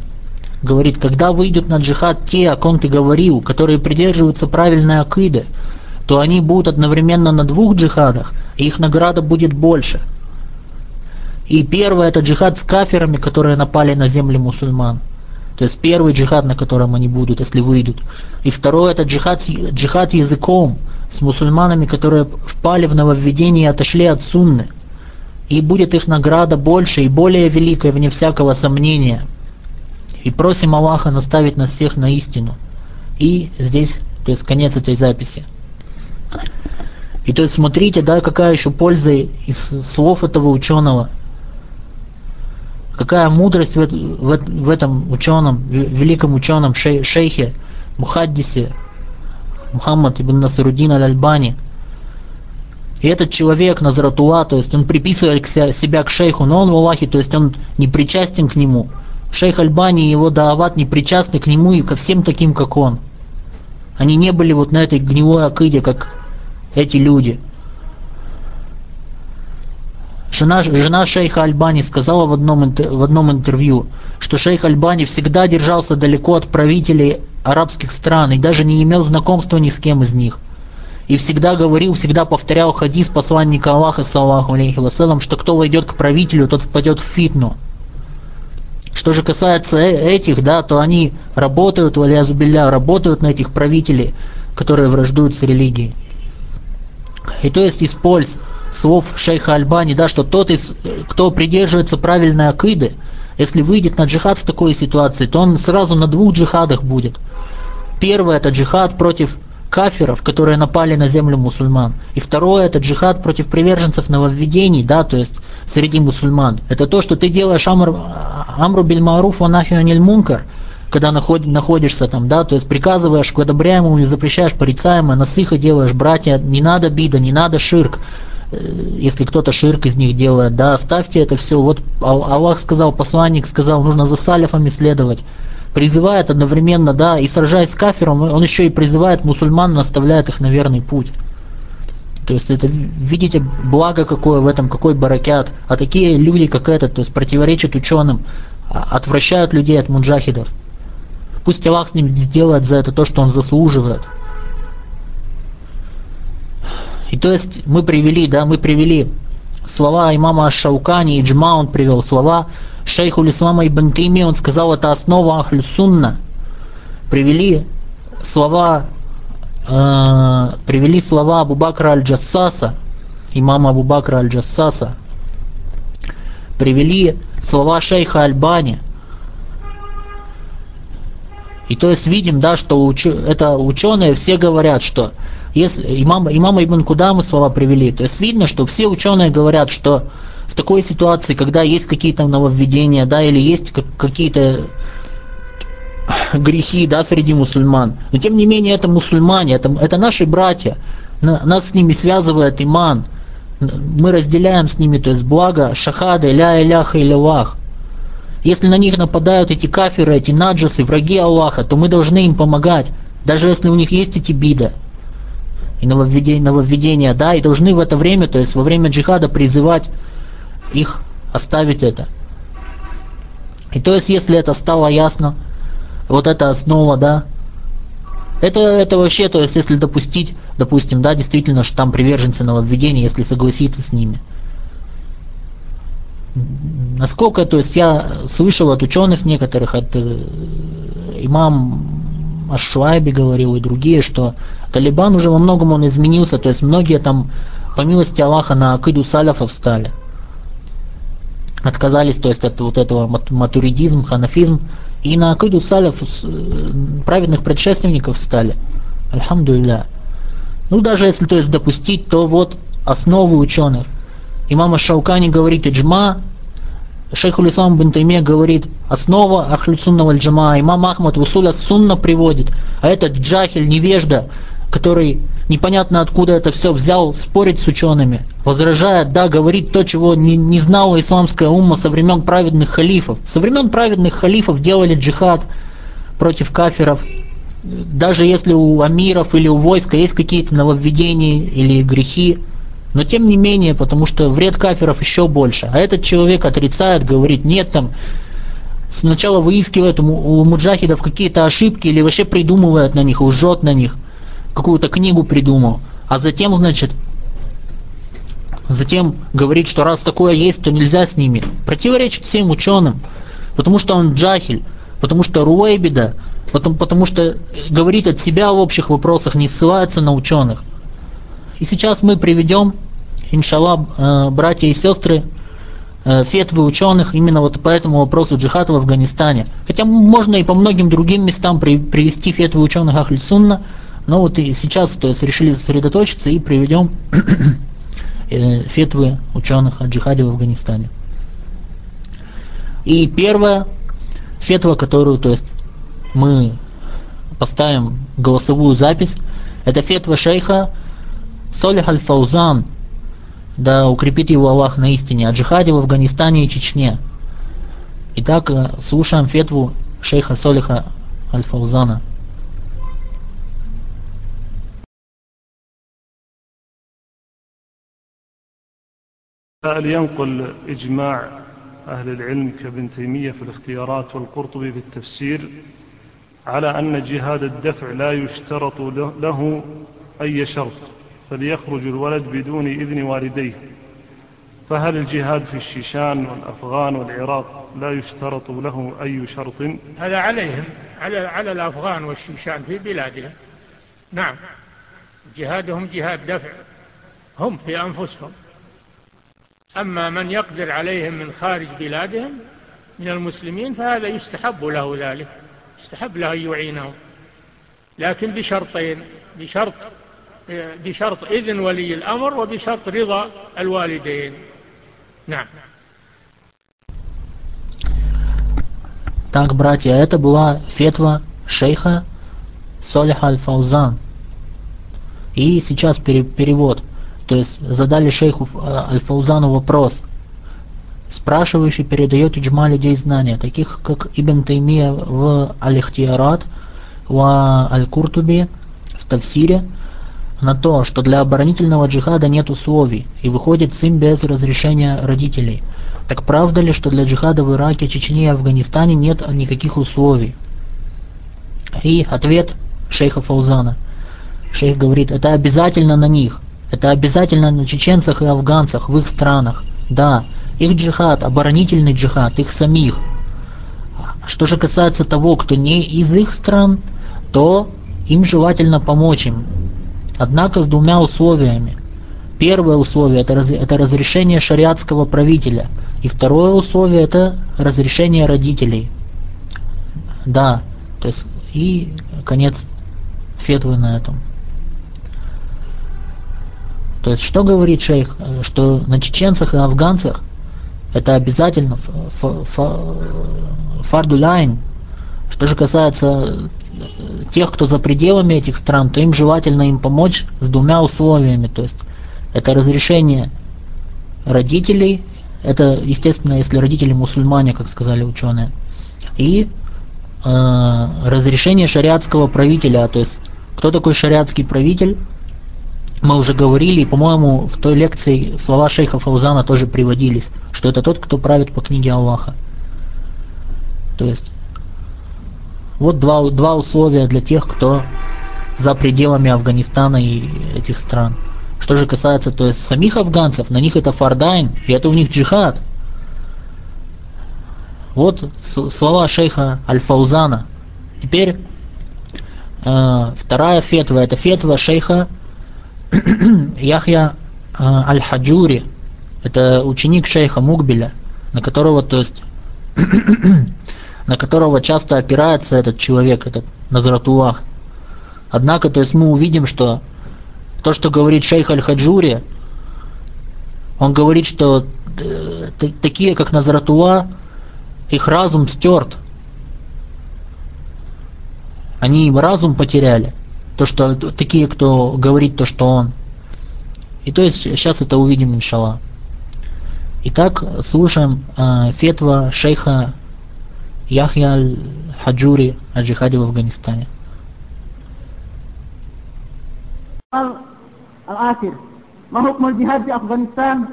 Говорит, когда выйдут на джихад те, о ком ты говорил, которые придерживаются правильной акиды, то они будут одновременно на двух джихадах, и их награда будет больше. И первый это джихад с каферами, которые напали на земли мусульман. То есть первый джихад, на котором они будут, если выйдут. И второй это джихад, джихад языком с мусульманами, которые впали в нововведение и отошли от сунны. И будет их награда больше и более великая, вне всякого сомнения. И просим Аллаха наставить нас всех на истину. И здесь, то есть конец этой записи. И то есть смотрите, да, какая еще польза из слов этого ученого. Какая мудрость в, в, в этом ученом, великом ученом шей, шейхе, Мухаддисе, Мухаммад ибн Насарудин аль-Альбани. И этот человек Назратуа, то есть он приписывает себя к шейху, но он в Аллахе, то есть он не причастен к нему. Шейх Альбани и его даават не причастны к нему и ко всем таким, как он. Они не были вот на этой гнилой акыде, как эти люди. Жена, жена шейха Альбани сказала в одном, в одном интервью, что шейх Альбани всегда держался далеко от правителей арабских стран и даже не имел знакомства ни с кем из них. И всегда говорил, всегда повторял хадис посланника Аллаха, саллаху алейхи вассалам, что кто войдет к правителю, тот впадет в фитну. Что же касается э, этих, да, то они работают, валязубилля, работают на этих правителей, которые враждуют с религией. И то есть из польз слов шейха Альбани, да, что тот, из, кто придерживается правильной акиды, если выйдет на джихад в такой ситуации, то он сразу на двух джихадах будет. Первый это джихад против кафиров, которые напали на землю мусульман. И второе это джихад против приверженцев нововведений, да, то есть среди мусульман. Это то, что ты делаешь амр, амру биль маруф ванахианиль мункар, когда наход, находишься там, да, то есть приказываешь к одобряемому и запрещаешь порицаемое, насыха делаешь, братья, не надо бида, не надо ширк, э, если кто-то ширк из них делает, да, оставьте это все, вот Аллах сказал, посланник сказал, нужно за салифами следовать, призывает одновременно, да, и сражаясь с кафиром, он еще и призывает мусульман, наставляет их на верный путь. То есть это, видите, благо какое в этом, какой баракят. А такие люди, как этот, то есть противоречат ученым, а, отвращают людей от муджахидов. Пусть Аллах с ним сделает за это то, что он заслуживает. И то есть мы привели, да, мы привели слова имама Шаукани, и Джма он привел слова шейху Ислама Ибн Тайми, он сказал, это основа Ахлю Сунна. Привели слова, э, привели слова Абу Бакра Аль-Джассаса, имама Абу Бакра Аль-Джассаса. Привели слова шейха Альбани, и то есть видим, да, что уч... это ученые все говорят, что если имам, имам Ибн Кудамы слова привели, то есть видно, что все ученые говорят, что в такой ситуации, когда есть какие-то нововведения, да, или есть какие-то грехи, да, среди мусульман, но тем не менее это мусульмане, это, это наши братья, нас с ними связывает иман, мы разделяем с ними, то есть благо, шахады, ля иляха илялах, если на них нападают эти кафиры, эти наджасы, враги Аллаха, то мы должны им помогать, даже если у них есть эти биды и нововведения, нововведения, да, и должны в это время, то есть во время джихада призывать их оставить это. И то есть, если это стало ясно, вот эта основа, да, это, это вообще, то есть, если допустить, допустим, да, действительно, что там приверженцы нововведения, если согласиться с ними – насколько, то есть я слышал от ученых некоторых, от э, имам Ашуайби говорил и другие, что Талибан уже во многом он изменился, то есть многие там по милости Аллаха на акиду саляфов встали. Отказались, то есть от вот этого матуридизм, ханафизм, и на акиду саляф э, праведных предшественников встали. Альхамдулилля. Ну даже если то есть допустить, то вот основы ученых. Имама Шаукани говорит иджма, Шейх Улислам бин Тайме говорит, основа Ахлюсунна валь джама, имам Ахмад Вусуля сунна приводит, а этот джахиль, невежда, который непонятно откуда это все взял, спорить с учеными, возражает, да, говорит то, чего не, не знала исламская умма со времен праведных халифов. Со времен праведных халифов делали джихад против кафиров, даже если у амиров или у войска есть какие-то нововведения или грехи, но тем не менее, потому что вред кафиров еще больше. А этот человек отрицает, говорит, нет там, сначала выискивает у муджахидов какие-то ошибки или вообще придумывает на них, лжет на них, какую-то книгу придумал, а затем, значит, затем говорит, что раз такое есть, то нельзя с ними. Противоречит всем ученым, потому что он джахиль, потому что Руэйбида, потому, потому что говорит от себя в общих вопросах, не ссылается на ученых. И сейчас мы приведем, иншаллах, э, братья и сестры, э, фетвы ученых именно вот по этому вопросу джихада в Афганистане. Хотя можно и по многим другим местам привести фетвы ученых Ахль Сунна, но вот и сейчас то есть, решили сосредоточиться и приведем э, фетвы ученых о джихаде в Афганистане. И первая фетва, которую то есть, мы поставим голосовую запись, это фетва шейха Солих Аль-Фаузан, да укрепит его Аллах на истине, о джихаде в Афганистане и Чечне. Итак, э, слушаем фетву шейха Солиха Аль-Фаузана. هل ينقل إجماع أهل العلم كابن تيمية في الاختيارات والقرطبي في التفسير على أن جهاد الدفع لا يشترط له أي شرط فليخرج الولد بدون إذن والديه. فهل الجهاد في الشيشان والأفغان والعراق لا يشترط له أي شرط؟ هذا عليهم على, على الأفغان والشيشان في بلادهم. نعم جهادهم جهاد دفع هم في أنفسهم. أما من يقدر عليهم من خارج بلادهم من المسلمين فهذا يستحب له ذلك يستحب له أن يعينهم لكن بشرطين بشرط بشرط إذن ولي الأمر وبشرط رضا الوالدين نعم Так, братья, это была фетва шейха Солиха Аль-Фаузан. И сейчас перевод. То есть задали шейху Аль-Фаузану вопрос. Спрашивающий передает иджма людей знания, таких как Ибн Таймия в Аль-Ихтиарат, в Аль-Куртуби, в Тавсире, на то, что для оборонительного джихада нет условий и выходит сын без разрешения родителей. Так правда ли, что для джихада в Ираке, Чечне и Афганистане нет никаких условий? И ответ шейха Фаузана. Шейх говорит, это обязательно на них. Это обязательно на чеченцах и афганцах в их странах. Да, их джихад, оборонительный джихад, их самих. Что же касается того, кто не из их стран, то им желательно помочь им, Однако с двумя условиями. Первое условие это, это разрешение шариатского правителя. И второе условие это разрешение родителей. Да, то есть и конец фетвы на этом. То есть что говорит шейх? Что на чеченцах и афганцах это обязательно фардуляйн. Что же касается тех, кто за пределами этих стран, то им желательно им помочь с двумя условиями. То есть это разрешение родителей, это, естественно, если родители мусульмане, как сказали ученые, и э, разрешение шариатского правителя, то есть кто такой шариатский правитель, мы уже говорили, по-моему, в той лекции слова шейха Фаузана тоже приводились, что это тот, кто правит по книге Аллаха. То есть вот два, два условия для тех, кто за пределами Афганистана и этих стран. Что же касается то есть самих афганцев, на них это фардайн, и это у них джихад. Вот слова шейха Аль-Фаузана. Теперь э, вторая фетва, это фетва шейха Яхья э, Аль-Хаджури. Это ученик шейха Мукбеля, на которого, то есть, на которого часто опирается этот человек, этот Назратуллах. Однако, то есть мы увидим, что то, что говорит шейх Аль-Хаджури, он говорит, что э, такие, как Назратула, их разум стерт. Они им разум потеряли То, что такие, кто говорит то, что он. И то есть сейчас это увидим, иншалла. Итак, слушаем э, фетва шейха Яхья Аль-Хаджури о джихаде в Афганистане. الآخر ما حكم الجهاد في أفغانستان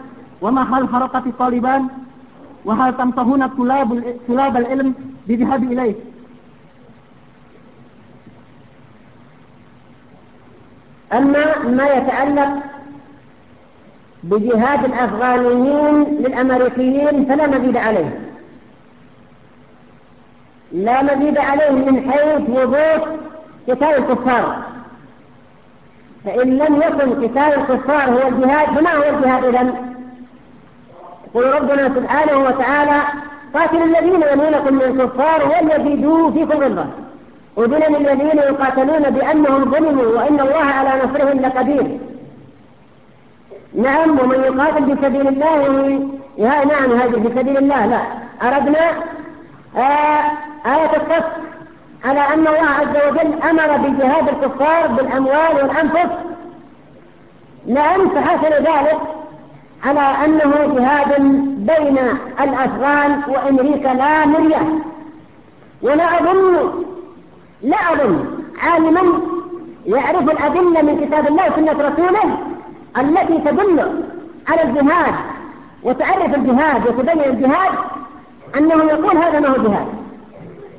وما حال حركة طالبان وهل تنتهون طلاب طلاب العلم بذهاب إليه أما ما يتعلق بجهاد الأفغانيين للأمريكيين فلا مزيد عليه. لا مزيد عليه من حيث وضوح قتال الكفار. فإن لم يكن قتال الكفار هو الجهاد فما هو الجهاد إذن؟ يقول ربنا سبحانه وتعالى قاتل الذين يمونكم من الكفار وليجدوا فيكم غلظة. أذن للذين يقاتلون بأنهم ظلموا وإن الله على نصرهم لقدير. نعم ومن يقاتل في سبيل الله يا نعم هذه في سبيل الله لا. أردنا آه آية الصف على أن الله عز وجل أمر بجهاد الكفار بالأموال والأنفس. نعم فحصل ذلك على أنه جهاد بين الأفغان وأمريكا لا مرية ولا أظن لا أظن. عالما يعرف الأدلة من كتاب الله وسنة رسوله التي تدل على الجهاد وتعرف الجهاد وتبين الجهاد أنه يقول هذا ما هو جهاد.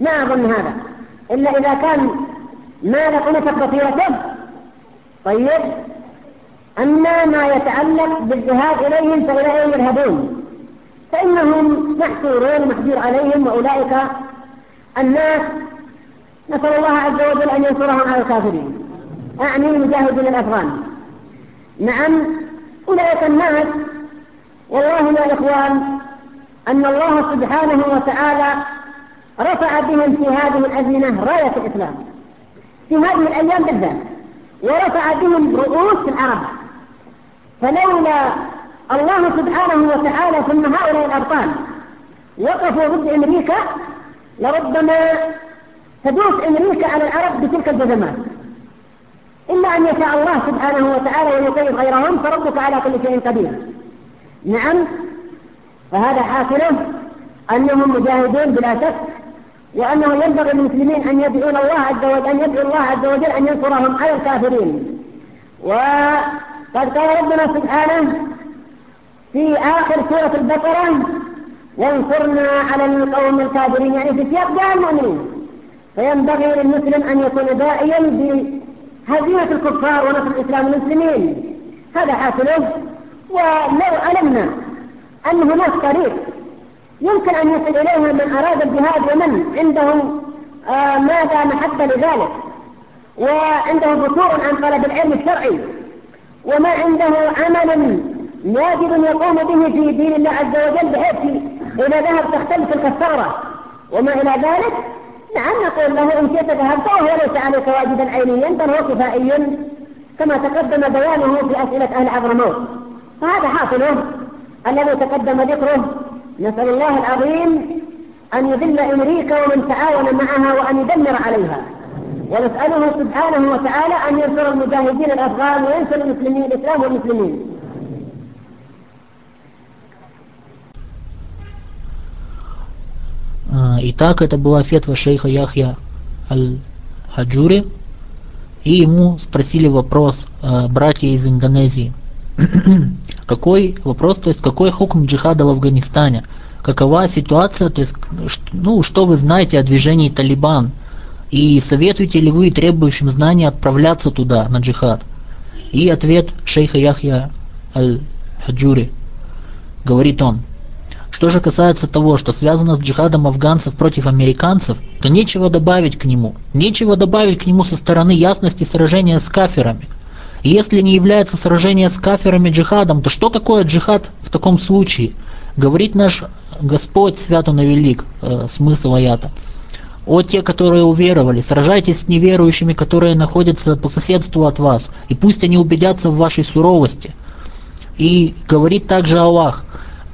ما أظن هذا. إلا إذا كان ما لقنت بصيرته طيب. أما ما يتعلق بالذهاب إليهم فأولئك يذهبون. فإنهم محصورون محجور عليهم وأولئك الناس نسأل الله عز وجل أن ينصرهم على الكافرين. أعني المجاهدين الأفغان. نعم أولئك الناس والله يا إخوان أن الله سبحانه وتعالى رفع بهم في هذه الأزمنة راية الإسلام. في هذه الأيام بالذات ورفع بهم رؤوس العرب. فلولا الله سبحانه وتعالى ثم هؤلاء الأبطال وقفوا ضد أمريكا لربما تدوس أمريكا على العرب بتلك الجزمات. إلا أن يشاء الله سبحانه وتعالى ويقيم غيرهم فربك على كل شيء قدير. نعم فهذا حاصله أنهم مجاهدون بلا شك وأنه ينبغي للمسلمين أن يدعون الله عز وجل أن يدعو الله عز وجل أن ينصرهم على الكافرين. وقد قال ربنا سبحانه في آخر سورة البقرة وانصرنا على القوم الكافرين يعني في سياق المؤمنين فينبغي للمسلم أن يكون داعيا بهزيمة الكفار ونصر الإسلام المسلمين هذا حاصله ولو علمنا أن هناك طريق يمكن أن يصل إليه من أراد الجهاد ومن عنده آه ماذا محبة لذلك. وعنده فتور عن طلب العلم الشرعي. وما عنده عمل واجب يقوم به في دين الله عز وجل بحيث إذا ذهب تختلف الكفارة. وما إلى ذلك؟ نعم نقول له إن شئت ذهبت وهو ليس عليك واجبا عينيا بل هو كفائي كما تقدم بيانه في أسئلة أهل حضرموت فهذا حاصله الذي تقدم ذكره. نسأل الله العظيم أن يذل أمريكا ومن تعاون معها وأن يدمر عليها. ونسأله سبحانه وتعالى أن ينصر المجاهدين الأفغان وينصر المسلمين الإسلام والمسلمين. Итак, это была фетва шейха Яхья Аль-Хаджури. И ему спросили вопрос братья из Индонезии. какой вопрос, то есть какой хукм джихада в Афганистане? Какова ситуация, то есть, ну, что вы знаете о движении Талибан? И советуете ли вы требующим знаний отправляться туда, на джихад? И ответ шейха Яхья Аль-Хаджури. Говорит он, Что же касается того, что связано с джихадом афганцев против американцев, то нечего добавить к нему. Нечего добавить к нему со стороны ясности сражения с каферами. Если не является сражение с каферами джихадом, то что такое джихад в таком случае? Говорит наш Господь Свят Он и Велик, э, смысл аята. «О те, которые уверовали, сражайтесь с неверующими, которые находятся по соседству от вас, и пусть они убедятся в вашей суровости». И говорит также Аллах,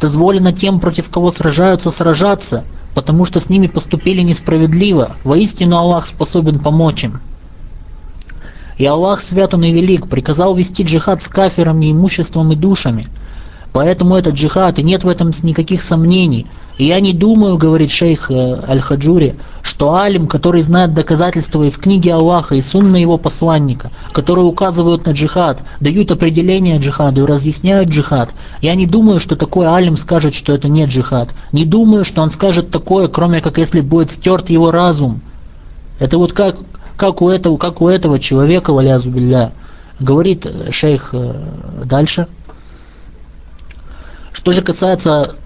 дозволено тем, против кого сражаются, сражаться, потому что с ними поступили несправедливо. Воистину Аллах способен помочь им. И Аллах свят он и велик, приказал вести джихад с каферами, имуществом и душами. Поэтому этот джихад, и нет в этом никаких сомнений – и я не думаю, говорит шейх э, Аль-Хаджури, что алим, который знает доказательства из книги Аллаха и сунны его посланника, которые указывают на джихад, дают определение джихаду и разъясняют джихад, я не думаю, что такой алим скажет, что это не джихад. Не думаю, что он скажет такое, кроме как если будет стерт его разум. Это вот как, как, у, этого, как у этого человека, валязу билля, говорит шейх э, дальше. Что же касается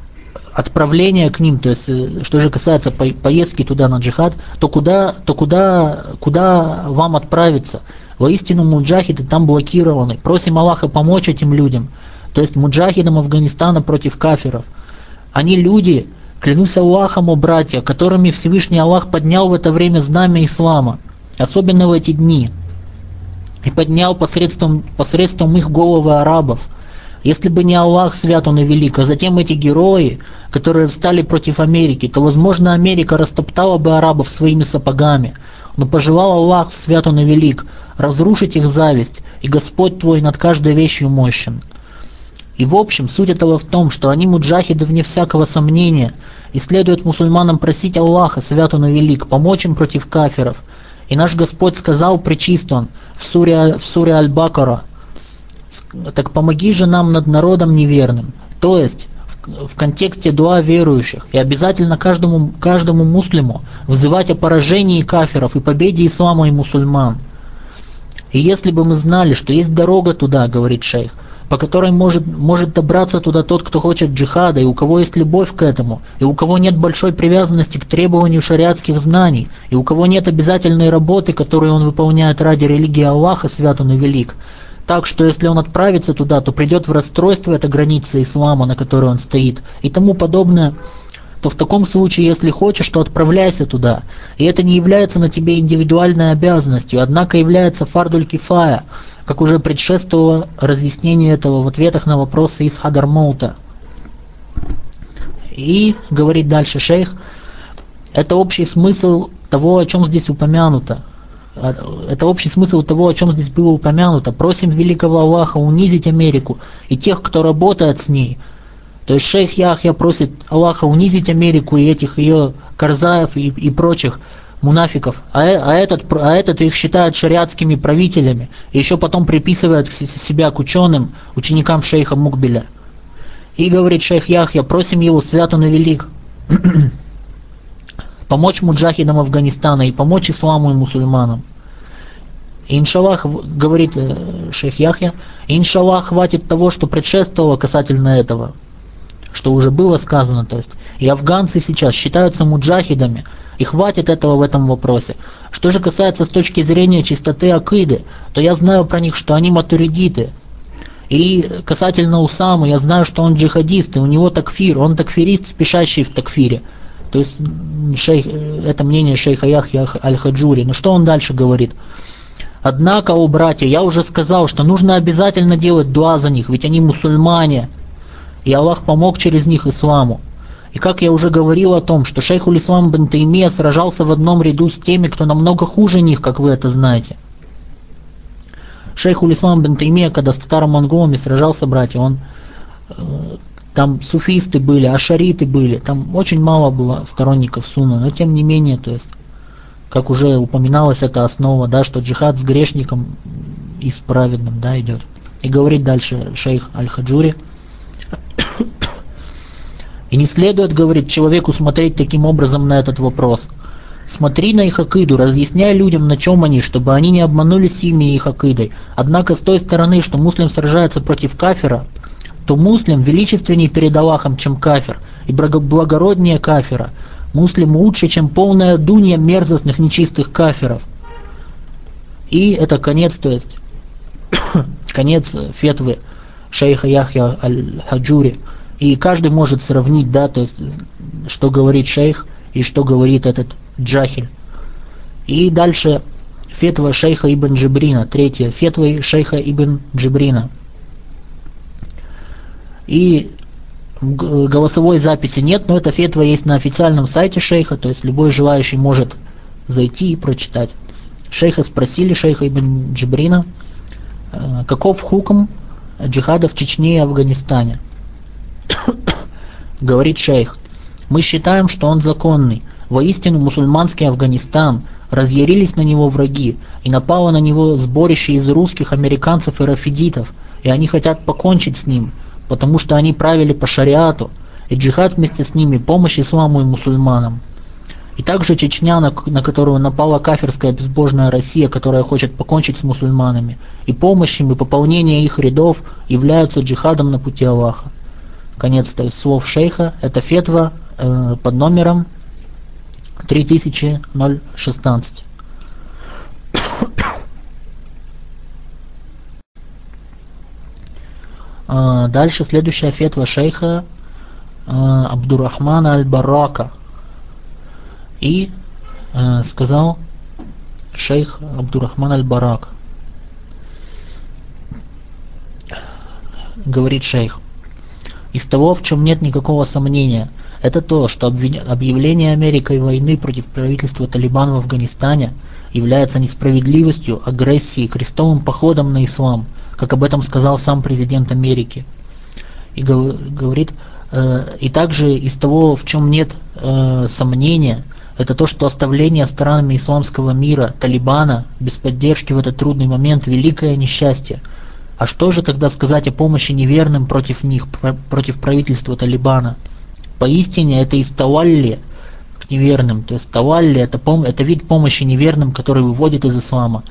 отправление к ним, то есть э, что же касается поездки туда на джихад, то куда, то куда, куда вам отправиться? Воистину муджахиды там блокированы. Просим Аллаха помочь этим людям, то есть муджахидам Афганистана против кафиров. Они люди, клянусь Аллахом, о братья, которыми Всевышний Аллах поднял в это время знамя ислама, особенно в эти дни, и поднял посредством, посредством их головы арабов – если бы не Аллах свят он и велик, а затем эти герои, которые встали против Америки, то, возможно, Америка растоптала бы арабов своими сапогами. Но пожелал Аллах свят он и велик, разрушить их зависть, и Господь твой над каждой вещью мощен. И в общем, суть этого в том, что они муджахиды вне всякого сомнения, и следует мусульманам просить Аллаха, свят он и велик, помочь им против кафиров. И наш Господь сказал причист он в суре, в суре Аль-Бакара – так помоги же нам над народом неверным. То есть в, контексте дуа верующих и обязательно каждому, каждому муслиму вызывать о поражении кафиров и победе ислама и мусульман. И если бы мы знали, что есть дорога туда, говорит шейх, по которой может, может добраться туда тот, кто хочет джихада, и у кого есть любовь к этому, и у кого нет большой привязанности к требованию шариатских знаний, и у кого нет обязательной работы, которую он выполняет ради религии Аллаха, свят он и велик, так что если он отправится туда, то придет в расстройство эта граница ислама, на которой он стоит, и тому подобное, то в таком случае, если хочешь, то отправляйся туда. И это не является на тебе индивидуальной обязанностью, однако является фардуль кифая, как уже предшествовало разъяснение этого в ответах на вопросы из Хадармоута. И, говорит дальше шейх, это общий смысл того, о чем здесь упомянуто. А, это общий смысл того, о чем здесь было упомянуто. Просим великого Аллаха унизить Америку и тех, кто работает с ней. То есть шейх Яхья просит Аллаха унизить Америку и этих ее Карзаев и, и прочих мунафиков, а, а, этот, а этот их считает шариатскими правителями, и еще потом приписывает себя к ученым, ученикам шейха Мукбеля. И говорит шейх Яхья, просим его, свят он велик, помочь муджахидам Афганистана и помочь исламу и мусульманам. Иншаллах, говорит э, шейх Яхья, иншаллах хватит того, что предшествовало касательно этого, что уже было сказано, то есть и афганцы сейчас считаются муджахидами, и хватит этого в этом вопросе. Что же касается с точки зрения чистоты акиды, то я знаю про них, что они матуридиты. И касательно Усамы, я знаю, что он джихадист, и у него такфир, он такфирист, спешащий в такфире. То есть шейх, это мнение шейха Яхья Аль-Хаджури. Но что он дальше говорит? Однако, у братья, я уже сказал, что нужно обязательно делать дуа за них, ведь они мусульмане. И Аллах помог через них исламу. И как я уже говорил о том, что шейх Улислам бен Таймия сражался в одном ряду с теми, кто намного хуже них, как вы это знаете. Шейх Улислам бен Таймия, когда с татаро-монголами сражался, братья, он э, там суфисты были, ашариты были, там очень мало было сторонников сунна, но тем не менее, то есть, как уже упоминалось, это основа, да, что джихад с грешником и с праведным, да, идет. И говорит дальше шейх Аль-Хаджури, и не следует, говорит, человеку смотреть таким образом на этот вопрос. Смотри на их акиду, разъясняй людям, на чем они, чтобы они не обманули ими их акидой. Однако с той стороны, что муслим сражается против кафира, то муслим величественней перед Аллахом, чем кафир, и благороднее кафира. Муслим лучше, чем полная дунья мерзостных нечистых кафиров. И это конец, то есть конец фетвы шейха Яхья аль-Хаджури. И каждый может сравнить, да, то есть что говорит шейх и что говорит этот джахиль. И дальше фетва шейха Ибн Джибрина, третье, фетва шейха Ибн Джибрина. И голосовой записи нет, но эта фетва есть на официальном сайте шейха, то есть любой желающий может зайти и прочитать. Шейха спросили, шейха Ибн Джибрина, э, каков хукм джихада в Чечне и Афганистане. Говорит шейх, мы считаем, что он законный. Воистину мусульманский Афганистан разъярились на него враги, и напало на него сборище из русских, американцев и рафидитов, и они хотят покончить с ним – потому что они правили по шариату, и джихад вместе с ними помощь исламу и мусульманам. И также Чечня, на, на которую напала кафирская безбожная Россия, которая хочет покончить с мусульманами, и помощь им, и пополнение их рядов являются джихадом на пути Аллаха. Конец слов шейха. Это фетва э, под номером 3016. Дальше следующая фетва шейха а, Абдурахмана Аль-Барака. И а, сказал шейх Абдурахман Аль-Барак. Говорит шейх. Из того, в чем нет никакого сомнения, это то, что объявление Америкой войны против правительства Талибан в Афганистане является несправедливостью, агрессией, крестовым походом на ислам – как об этом сказал сам президент Америки. И говорит, э, и также из того, в чем нет э, сомнения, это то, что оставление странами исламского мира, Талибана, без поддержки в этот трудный момент – великое несчастье. А что же тогда сказать о помощи неверным против них, против правительства Талибана? Поистине это из Тавалли к неверным, то есть Тавалли это, это вид помощи неверным, который выводит из ислама.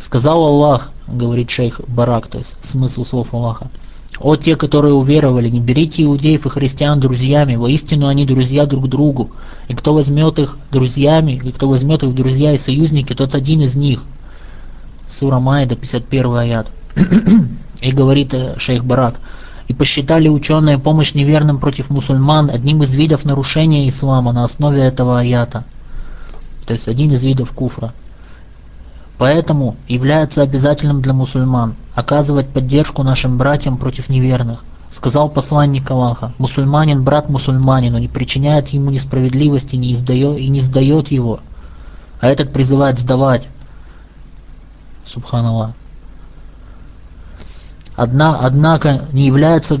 Сказал Аллах, говорит шейх Барак, то есть смысл слов Аллаха. О те, которые уверовали, не берите иудеев и христиан друзьями, воистину они друзья друг другу. И кто возьмет их друзьями, и кто возьмет их друзья и союзники, тот один из них. Сура Майда, 51 аят. и говорит э, шейх Барак, и посчитали ученые помощь неверным против мусульман одним из видов нарушения ислама на основе этого аята. То есть один из видов куфра. Поэтому является обязательным для мусульман оказывать поддержку нашим братьям против неверных. Сказал посланник Аллаха, мусульманин брат мусульманину не причиняет ему несправедливости не издает, и не сдает его, а этот призывает сдавать. Субханаллах. Одна, однако не является,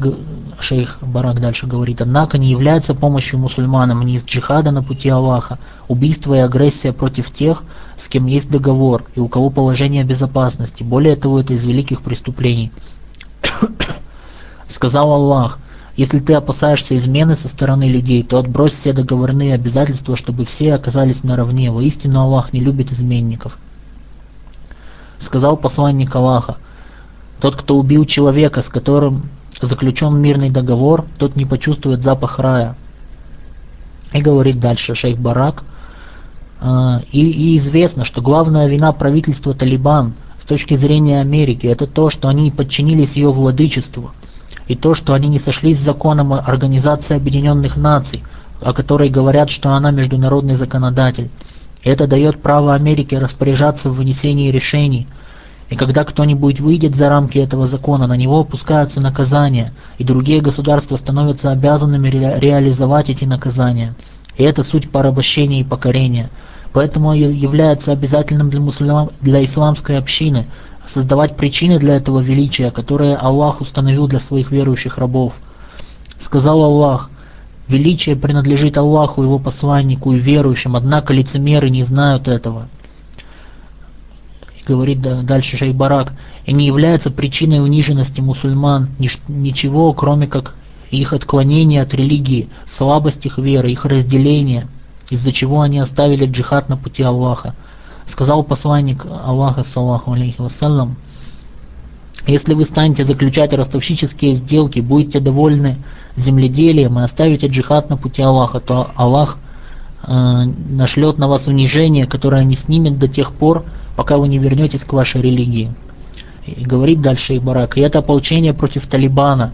шейх Барак дальше говорит, однако не является помощью мусульманам ни из джихада на пути Аллаха, убийство и агрессия против тех, с кем есть договор и у кого положение безопасности. Более того, это из великих преступлений. Сказал Аллах, если ты опасаешься измены со стороны людей, то отбрось все договорные обязательства, чтобы все оказались наравне. Воистину Аллах не любит изменников. Сказал посланник Аллаха, тот, кто убил человека, с которым заключен мирный договор, тот не почувствует запах рая. И говорит дальше шейх Барак. А, и, и известно, что главная вина правительства Талибан с точки зрения Америки это то, что они не подчинились ее владычеству. И то, что они не сошлись с законом Организации Объединенных Наций, о которой говорят, что она международный законодатель. Это дает право Америке распоряжаться в вынесении решений – и когда кто-нибудь выйдет за рамки этого закона, на него опускаются наказания, и другие государства становятся обязанными ре реализовать эти наказания. И это суть порабощения и покорения. Поэтому является обязательным для, мусульман, для исламской общины создавать причины для этого величия, которые Аллах установил для своих верующих рабов. Сказал Аллах, величие принадлежит Аллаху, его посланнику и верующим, однако лицемеры не знают этого говорит дальше Шайбарак, и не является причиной униженности мусульман ничего, кроме как их отклонения от религии, слабость их веры, их разделение, из-за чего они оставили джихад на пути Аллаха. Сказал посланник Аллаха, саллаху алейхи вассалям, Если вы станете заключать ростовщические сделки, будете довольны земледелием и оставите джихад на пути Аллаха, то Аллах э, нашлет на вас унижение, которое не снимет до тех пор, пока вы не вернетесь к вашей религии. И говорит дальше Ибарак. И это ополчение против Талибана,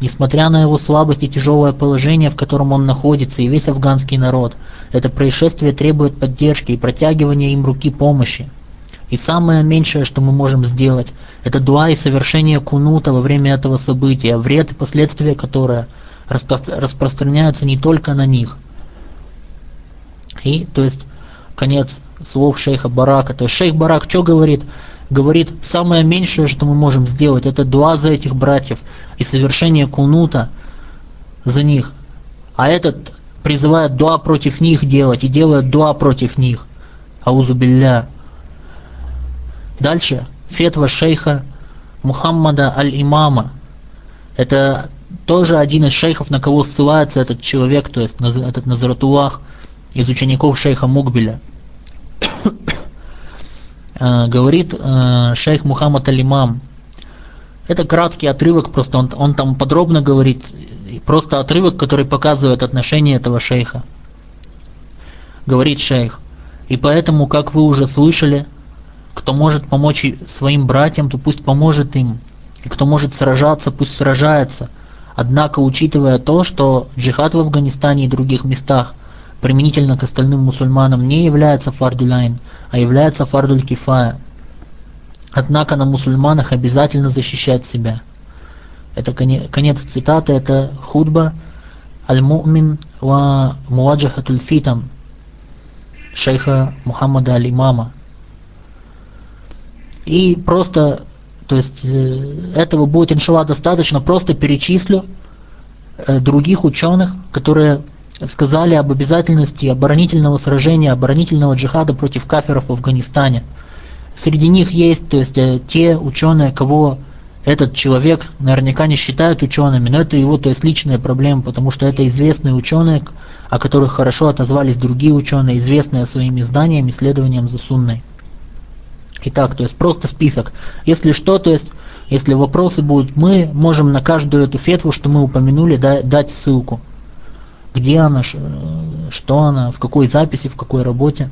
несмотря на его слабость и тяжелое положение, в котором он находится, и весь афганский народ, это происшествие требует поддержки и протягивания им руки помощи. И самое меньшее, что мы можем сделать, это дуа и совершение кунута во время этого события, вред и последствия которое распро распространяются не только на них. И, то есть, конец слов шейха Барака. То есть шейх Барак что говорит? Говорит, самое меньшее, что мы можем сделать, это дуа за этих братьев и совершение кунута за них. А этот призывает дуа против них делать и делает дуа против них. Аузубилля. Дальше. Фетва шейха Мухаммада Аль-Имама. Это тоже один из шейхов, на кого ссылается этот человек, то есть этот Назратулах из учеников шейха Мукбеля. Э, говорит э, шейх Мухаммад Алимам. Это краткий отрывок, просто он, он там подробно говорит, просто отрывок, который показывает отношение этого шейха. Говорит шейх. И поэтому, как вы уже слышали, кто может помочь своим братьям, то пусть поможет им. И кто может сражаться, пусть сражается. Однако, учитывая то, что джихад в Афганистане и других местах применительно к остальным мусульманам не является фардуляйн, а является фардуль кифая. Однако на мусульманах обязательно защищать себя. Это конец цитаты, это худба Аль-Му'мин ва Муаджахатуль Фитан шейха Мухаммада Аль-Имама. И просто, то есть э, этого будет иншалла достаточно, просто перечислю э, других ученых, которые сказали об обязательности оборонительного сражения, оборонительного джихада против кафиров в Афганистане. Среди них есть то есть, э, те ученые, кого этот человек наверняка не считают учеными, но это его то есть, личная проблема, потому что это известные ученые, о которых хорошо отозвались другие ученые, известные своими изданиями, исследованием за сунной. Итак, то есть просто список. Если что, то есть, если вопросы будут, мы можем на каждую эту фетву, что мы упомянули, дать ссылку. Где она, что она, в какой записи, в какой работе.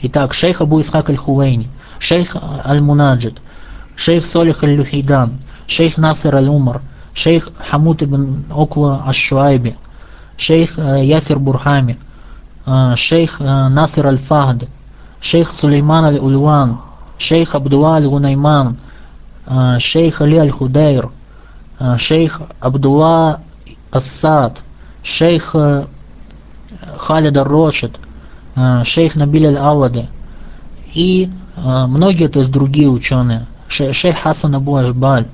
Итак, шейх Абу Исхак Аль-Хувейни, шейх Аль-Мунаджид, шейх Солих Аль-Люхейдан, шейх Насир Аль-Умар, шейх Хамут ибн Окла Аш-Шуайби, шейх э, Ясир Бурхами, э, шейх э, Насир Аль-Фахд, шейх Сулейман Аль-Ульван, шейх Абдулла Аль-Гунайман, шейх Али Аль-Худайр, шейх Абдулла Ассад, шейх Халид Ар-Рошид, шейх Набиль Аль-Авади и многие, то есть другие ученые, шейх Хасан Абу Ашбаль.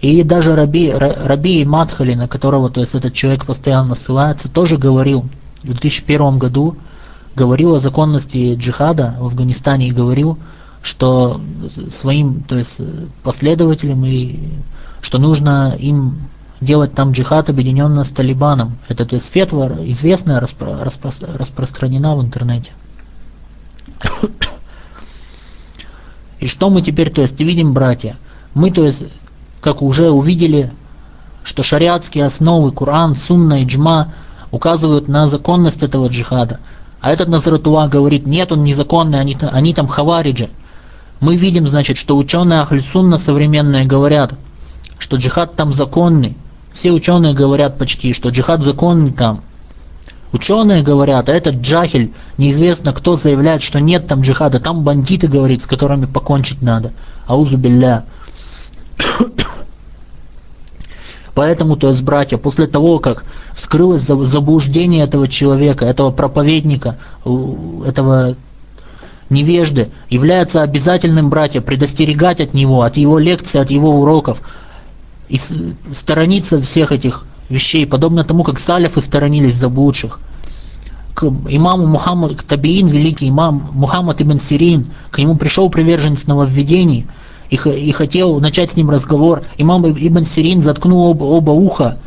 И даже Раби, Раби Мадхали, на которого то есть этот человек постоянно ссылается, тоже говорил в 2001 году, говорил о законности джихада в Афганистане и говорил, что своим то есть последователям и что нужно им делать там джихад объединенно с Талибаном. Это то есть фетва известная, распро, распро, распространена в интернете. И что мы теперь то есть видим, братья? Мы то есть, как уже увидели, что шариатские основы, Коран, Сунна и Джма указывают на законность этого джихада. А этот Назратуа говорит, нет, он незаконный, они, они там хавариджи мы видим, значит, что ученые Ахльсунна современные говорят, что джихад там законный. Все ученые говорят почти, что джихад законный там. Ученые говорят, а этот джахиль, неизвестно кто заявляет, что нет там джихада, там бандиты, говорит, с которыми покончить надо. Аузу билля. Поэтому, то есть, братья, после того, как вскрылось заблуждение этого человека, этого проповедника, этого невежды, является обязательным, братья, предостерегать от него, от его лекций, от его уроков, и сторониться всех этих вещей, подобно тому, как саляфы сторонились заблудших. К имаму Мухаммад, к Табиин, великий имам Мухаммад ибн Сирин, к нему пришел приверженец нововведений и, и хотел начать с ним разговор. Имам ибн Сирин заткнул оба, оба уха,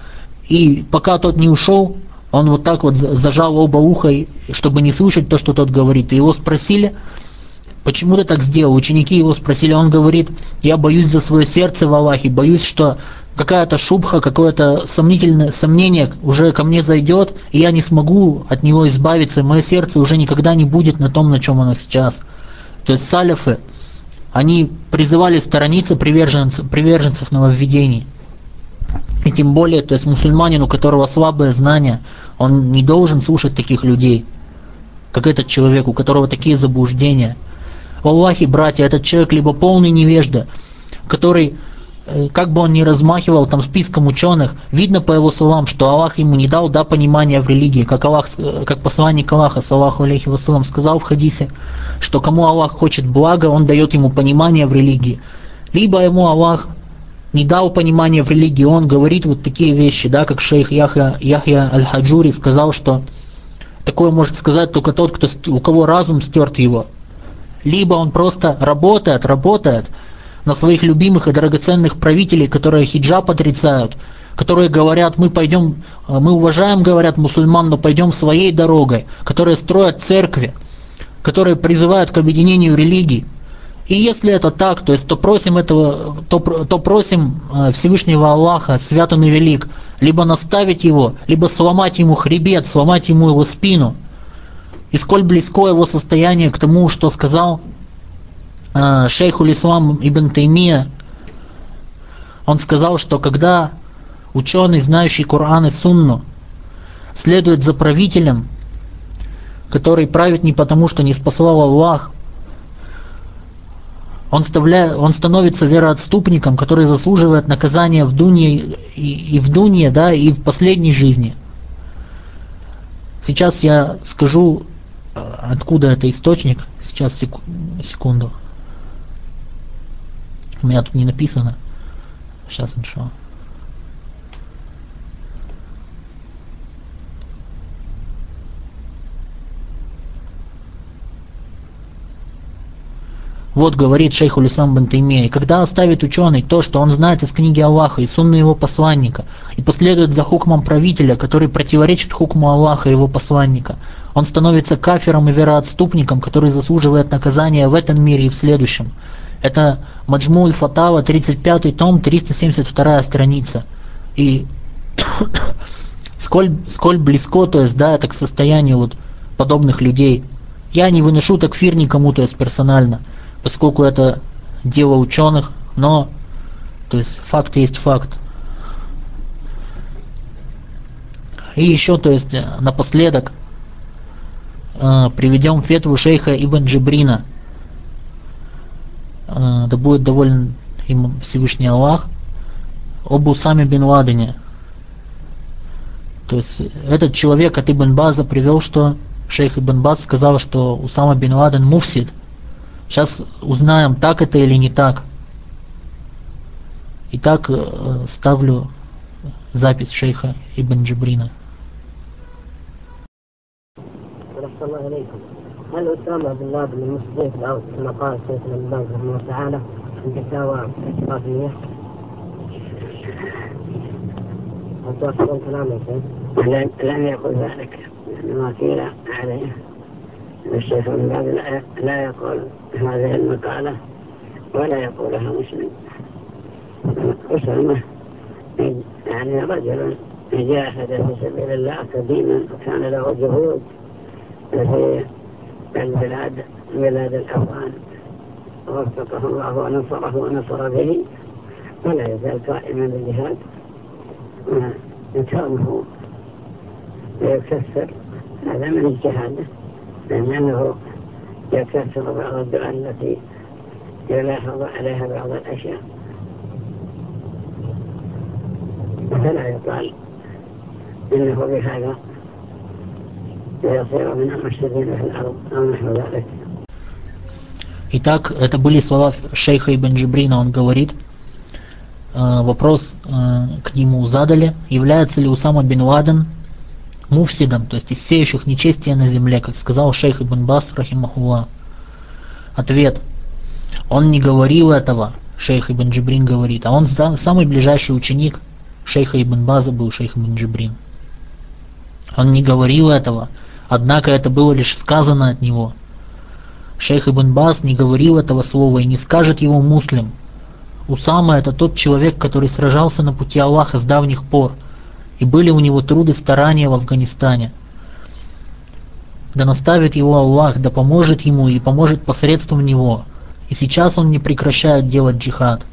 и пока тот не ушел, он вот так вот зажал оба уха, чтобы не слышать то, что тот говорит. И его спросили, почему ты так сделал? Ученики его спросили, он говорит, я боюсь за свое сердце в Аллахе, боюсь, что какая-то шубха, какое-то сомнительное сомнение уже ко мне зайдет, и я не смогу от него избавиться, мое сердце уже никогда не будет на том, на чем оно сейчас. То есть салифы, они призывали сторониться приверженцев, приверженцев нововведений. И тем более, то есть мусульманин, у которого слабое знание, он не должен слушать таких людей, как этот человек, у которого такие заблуждения. В Аллахе, братья, этот человек либо полный невежда, который Э, как бы он ни размахивал там списком ученых, видно по его словам, что Аллах ему не дал да, понимания в религии, как, Аллах, э, как посланник Аллаха, саллаху алейхи вассалам, сказал в хадисе, что кому Аллах хочет блага, он дает ему понимание в религии. Либо ему Аллах не дал понимания в религии, он говорит вот такие вещи, да, как шейх Яхья, Яхья Аль-Хаджури сказал, что такое может сказать только тот, кто, у кого разум стерт его. Либо он просто работает, работает, на своих любимых и драгоценных правителей, которые хиджаб отрицают, которые говорят, мы пойдем, э, мы уважаем, говорят мусульман, но пойдем своей дорогой, которые строят церкви, которые призывают к объединению религий. И если это так, то есть то просим этого, то, то просим э, Всевышнего Аллаха, свят и велик, либо наставить его, либо сломать ему хребет, сломать ему его спину. И сколь близко его состояние к тому, что сказал э, шейху Ислам Ибн Таймия, он сказал, что когда ученый, знающий Коран и Сунну, следует за правителем, который правит не потому, что не спасал Аллах, он, ставля, он становится вероотступником, который заслуживает наказания в дуне и, и в дуне, да, и в последней жизни. Сейчас я скажу, откуда это источник. Сейчас секунду. У меня тут не написано. Сейчас ничего. Вот говорит шейх Улисам Бантаймия, когда оставит ученый то, что он знает из книги Аллаха и сунны его посланника, и последует за хукмом правителя, который противоречит хукму Аллаха и его посланника, он становится кафером и вероотступником, который заслуживает наказания в этом мире и в следующем. Это Маджмуль Фатава, 35 том, 372 страница. И сколь, сколь близко, то есть, да, это к состоянию вот подобных людей. Я не выношу такфир никому, то есть персонально, поскольку это дело ученых, но, то есть, факт есть факт. И еще, то есть, напоследок, э, приведем фетву шейха Ибн Джибрина – Э, да будет доволен им Всевышний Аллах, об Усаме бин Ладене. То есть этот человек от Ибн База привел, что шейх Ибн Баз сказал, что Усама бин Ладен муфсид. Сейчас узнаем, так это или не так. Итак, э, ставлю запись шейха Ибн Джибрина. هل أسامة بن لادن المسلمين الأرض كما قال شيخنا ابن باز رحمه الله تعالى في فتاوى اعترافية؟ هل توافقون كلامه شيخ؟ لم يقل ذلك إنما قيل عليه الشيخ ابن باز لا يقول هذه المقالة ولا يقولها مسلم أسامة يعني رجل جاهد في سبيل الله قديما وكان له جهود في البلاد بلاد الأفغان وفقه الله ونصره ونصر به ولا يزال قائما بالجهاد كونه يكسر هذا من اجتهاده لأنه يكسر بعض الدعاء التي يلاحظ عليها بعض الأشياء. فلا يقال إنه بهذا Итак, это были слова шейха Ибн Джибрина, он говорит, э, вопрос э, к нему задали, является ли Усама бин Ладен муфсидом, то есть из сеющих нечестия на земле, как сказал шейх Ибн Бас, рахимахулла. Ответ. Он не говорил этого, шейх Ибн Джибрин говорит, а он самый ближайший ученик шейха Ибн База был шейх Ибн Джибрин. Он не говорил этого, Однако это было лишь сказано от него. шейх Ибн Бас не говорил этого слова и не скажет его муслим. Усама это тот человек, который сражался на пути Аллаха с давних пор, и были у него труды старания в Афганистане. Да наставит его Аллах, да поможет ему и поможет посредством него. И сейчас он не прекращает делать джихад.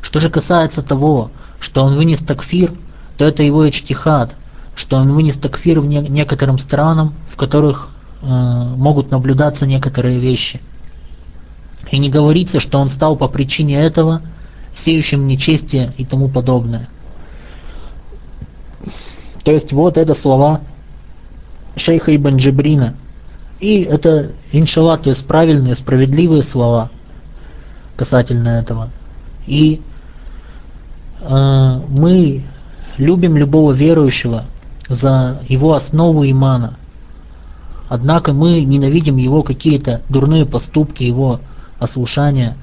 Что же касается того, что он вынес такфир, то это его ичтихад, что он вынес такфир в не- некоторым странам, в которых э, могут наблюдаться некоторые вещи. И не говорится, что он стал по причине этого сеющим нечестие и тому подобное. То есть вот это слова шейха Ибн Джибрина. И это, иншаллах, то есть правильные, справедливые слова касательно этого. И э, мы любим любого верующего за его основу имана. Однако мы ненавидим его какие-то дурные поступки, его ослушания.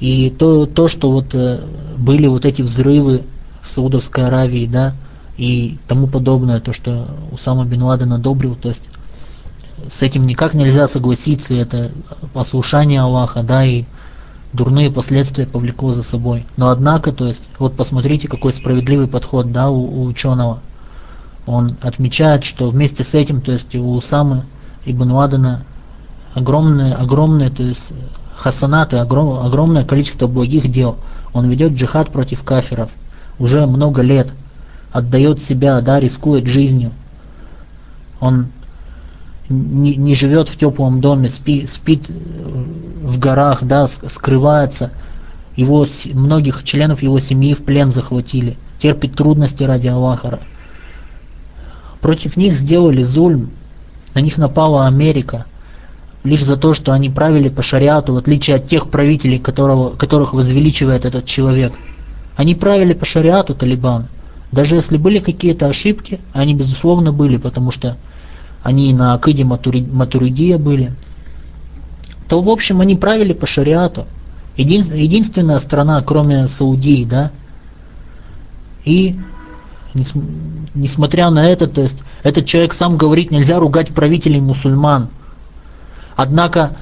И то, то что вот э, были вот эти взрывы в Саудовской Аравии, да, и тому подобное, то, что Усама Бен Ладен одобрил, то есть с этим никак нельзя согласиться, это послушание Аллаха, да, и дурные последствия повлекло за собой. Но однако, то есть, вот посмотрите, какой справедливый подход, да, у, у ученого. Он отмечает, что вместе с этим, то есть у Усамы Ибн Ладена огромное, огромное, то есть хасанаты, огром, огромное количество благих дел. Он ведет джихад против кафиров уже много лет, отдает себя, да, рискует жизнью. Он не, не живет в теплом доме, спи, спит в горах, да, скрывается. Его, многих членов его семьи в плен захватили, терпит трудности ради Аллаха. Против них сделали зульм, на них напала Америка, лишь за то, что они правили по шариату, в отличие от тех правителей, которого, которых возвеличивает этот человек. Они правили по шариату, Талибан. Даже если были какие-то ошибки, они безусловно были, потому что они на Акиде Матуридия были, то в общем они правили по шариату. Един, единственная страна, кроме Саудии, да, и несмотря на это, то есть этот человек сам говорит, нельзя ругать правителей мусульман. Однако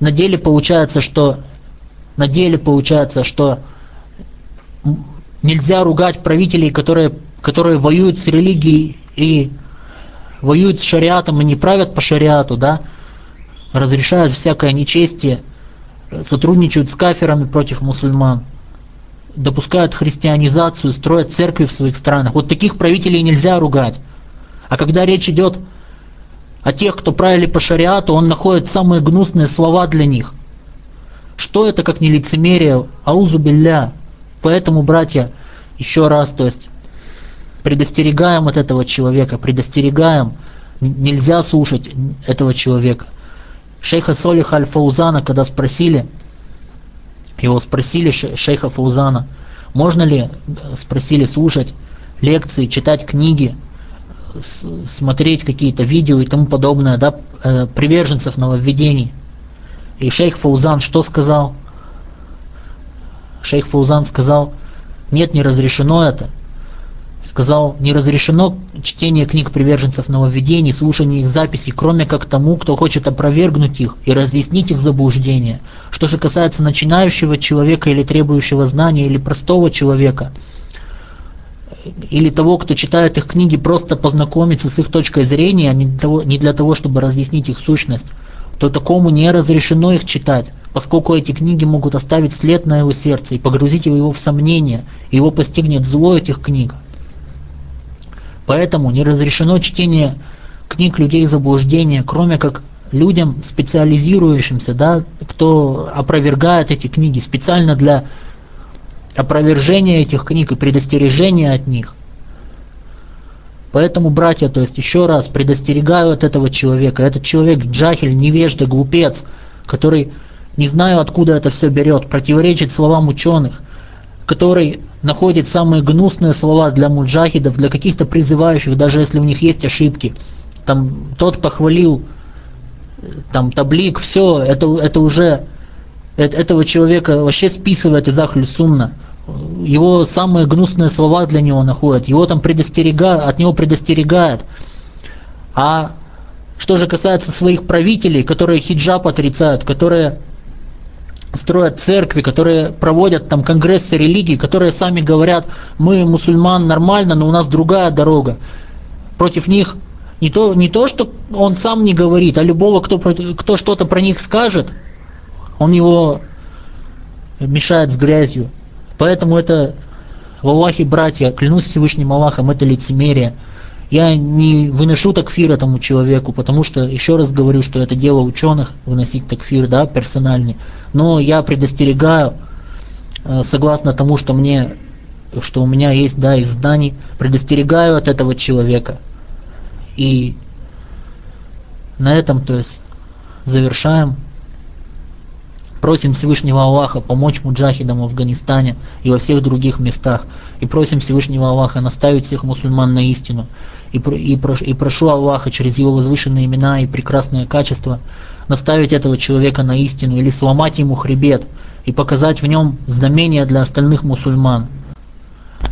на деле получается, что на деле получается, что нельзя ругать правителей, которые, которые воюют с религией и воюют с шариатом и не правят по шариату, да, разрешают всякое нечестие, сотрудничают с каферами против мусульман, допускают христианизацию, строят церкви в своих странах. Вот таких правителей нельзя ругать. А когда речь идет о тех, кто правили по шариату, он находит самые гнусные слова для них. Что это как не лицемерие? Аузу билля. Поэтому, братья, еще раз, то есть предостерегаем от этого человека, предостерегаем, нельзя слушать этого человека. Шейха Солиха Аль-Фаузана, когда спросили, его спросили шейха Фаузана, можно ли, спросили, слушать лекции, читать книги, смотреть какие-то видео и тому подобное, да, э, приверженцев нововведений. И шейх Фаузан что сказал? Шейх Фаузан сказал, нет, не разрешено это сказал, не разрешено чтение книг приверженцев нововведений, слушание их записей, кроме как тому, кто хочет опровергнуть их и разъяснить их заблуждение. Что же касается начинающего человека или требующего знания, или простого человека, или того, кто читает их книги, просто познакомиться с их точкой зрения, а не для того, не для того чтобы разъяснить их сущность, то такому не разрешено их читать, поскольку эти книги могут оставить след на его сердце и погрузить его в сомнение, и его постигнет зло этих книг. Поэтому не разрешено чтение книг людей заблуждения, кроме как людям, специализирующимся, да, кто опровергает эти книги специально для опровержения этих книг и предостережения от них. Поэтому, братья, то есть еще раз предостерегаю от этого человека. Этот человек джахиль, невежда, глупец, который, не знаю откуда это все берет, противоречит словам ученых, который находит самые гнусные слова для муджахидов, для каких-то призывающих, даже если у них есть ошибки. Там тот похвалил, там таблик, все, это, это уже это, этого человека вообще списывает из Ахлю Сунна. Его самые гнусные слова для него находят, его там предостерегают, от него предостерегают. А Что же касается своих правителей, которые хиджаб отрицают, которые строят церкви, которые проводят там конгрессы религии, которые сами говорят, мы мусульман нормально, но у нас другая дорога. Против них не то, не то что он сам не говорит, а любого, кто, кто что-то про них скажет, он его мешает с грязью. Поэтому это в Аллахе, братья, клянусь Всевышним Аллахом, это лицемерие. Я не выношу такфир этому человеку, потому что, еще раз говорю, что это дело ученых, выносить такфир, да, персональный. Но я предостерегаю, э, согласно тому, что мне, что у меня есть, да, из зданий, предостерегаю от этого человека. И на этом, то есть, завершаем. Просим Всевышнего Аллаха помочь муджахидам в Афганистане и во всех других местах. И просим Всевышнего Аллаха наставить всех мусульман на истину И, и, и прошу Аллаха через его возвышенные имена и прекрасные качества наставить этого человека на истину или сломать ему хребет и показать в нем знамение для остальных мусульман.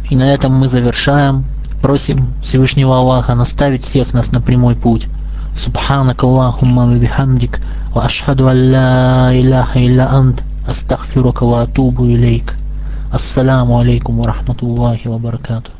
И на этом мы завершаем. Просим Всевышнего Аллаха наставить всех нас на прямой путь. سبحانك اللهم وبحمدك وأشهد أن لا إله إلا أنت أستغفرك وأتوب إليك السلام عليكم ورحمة الله وبركاته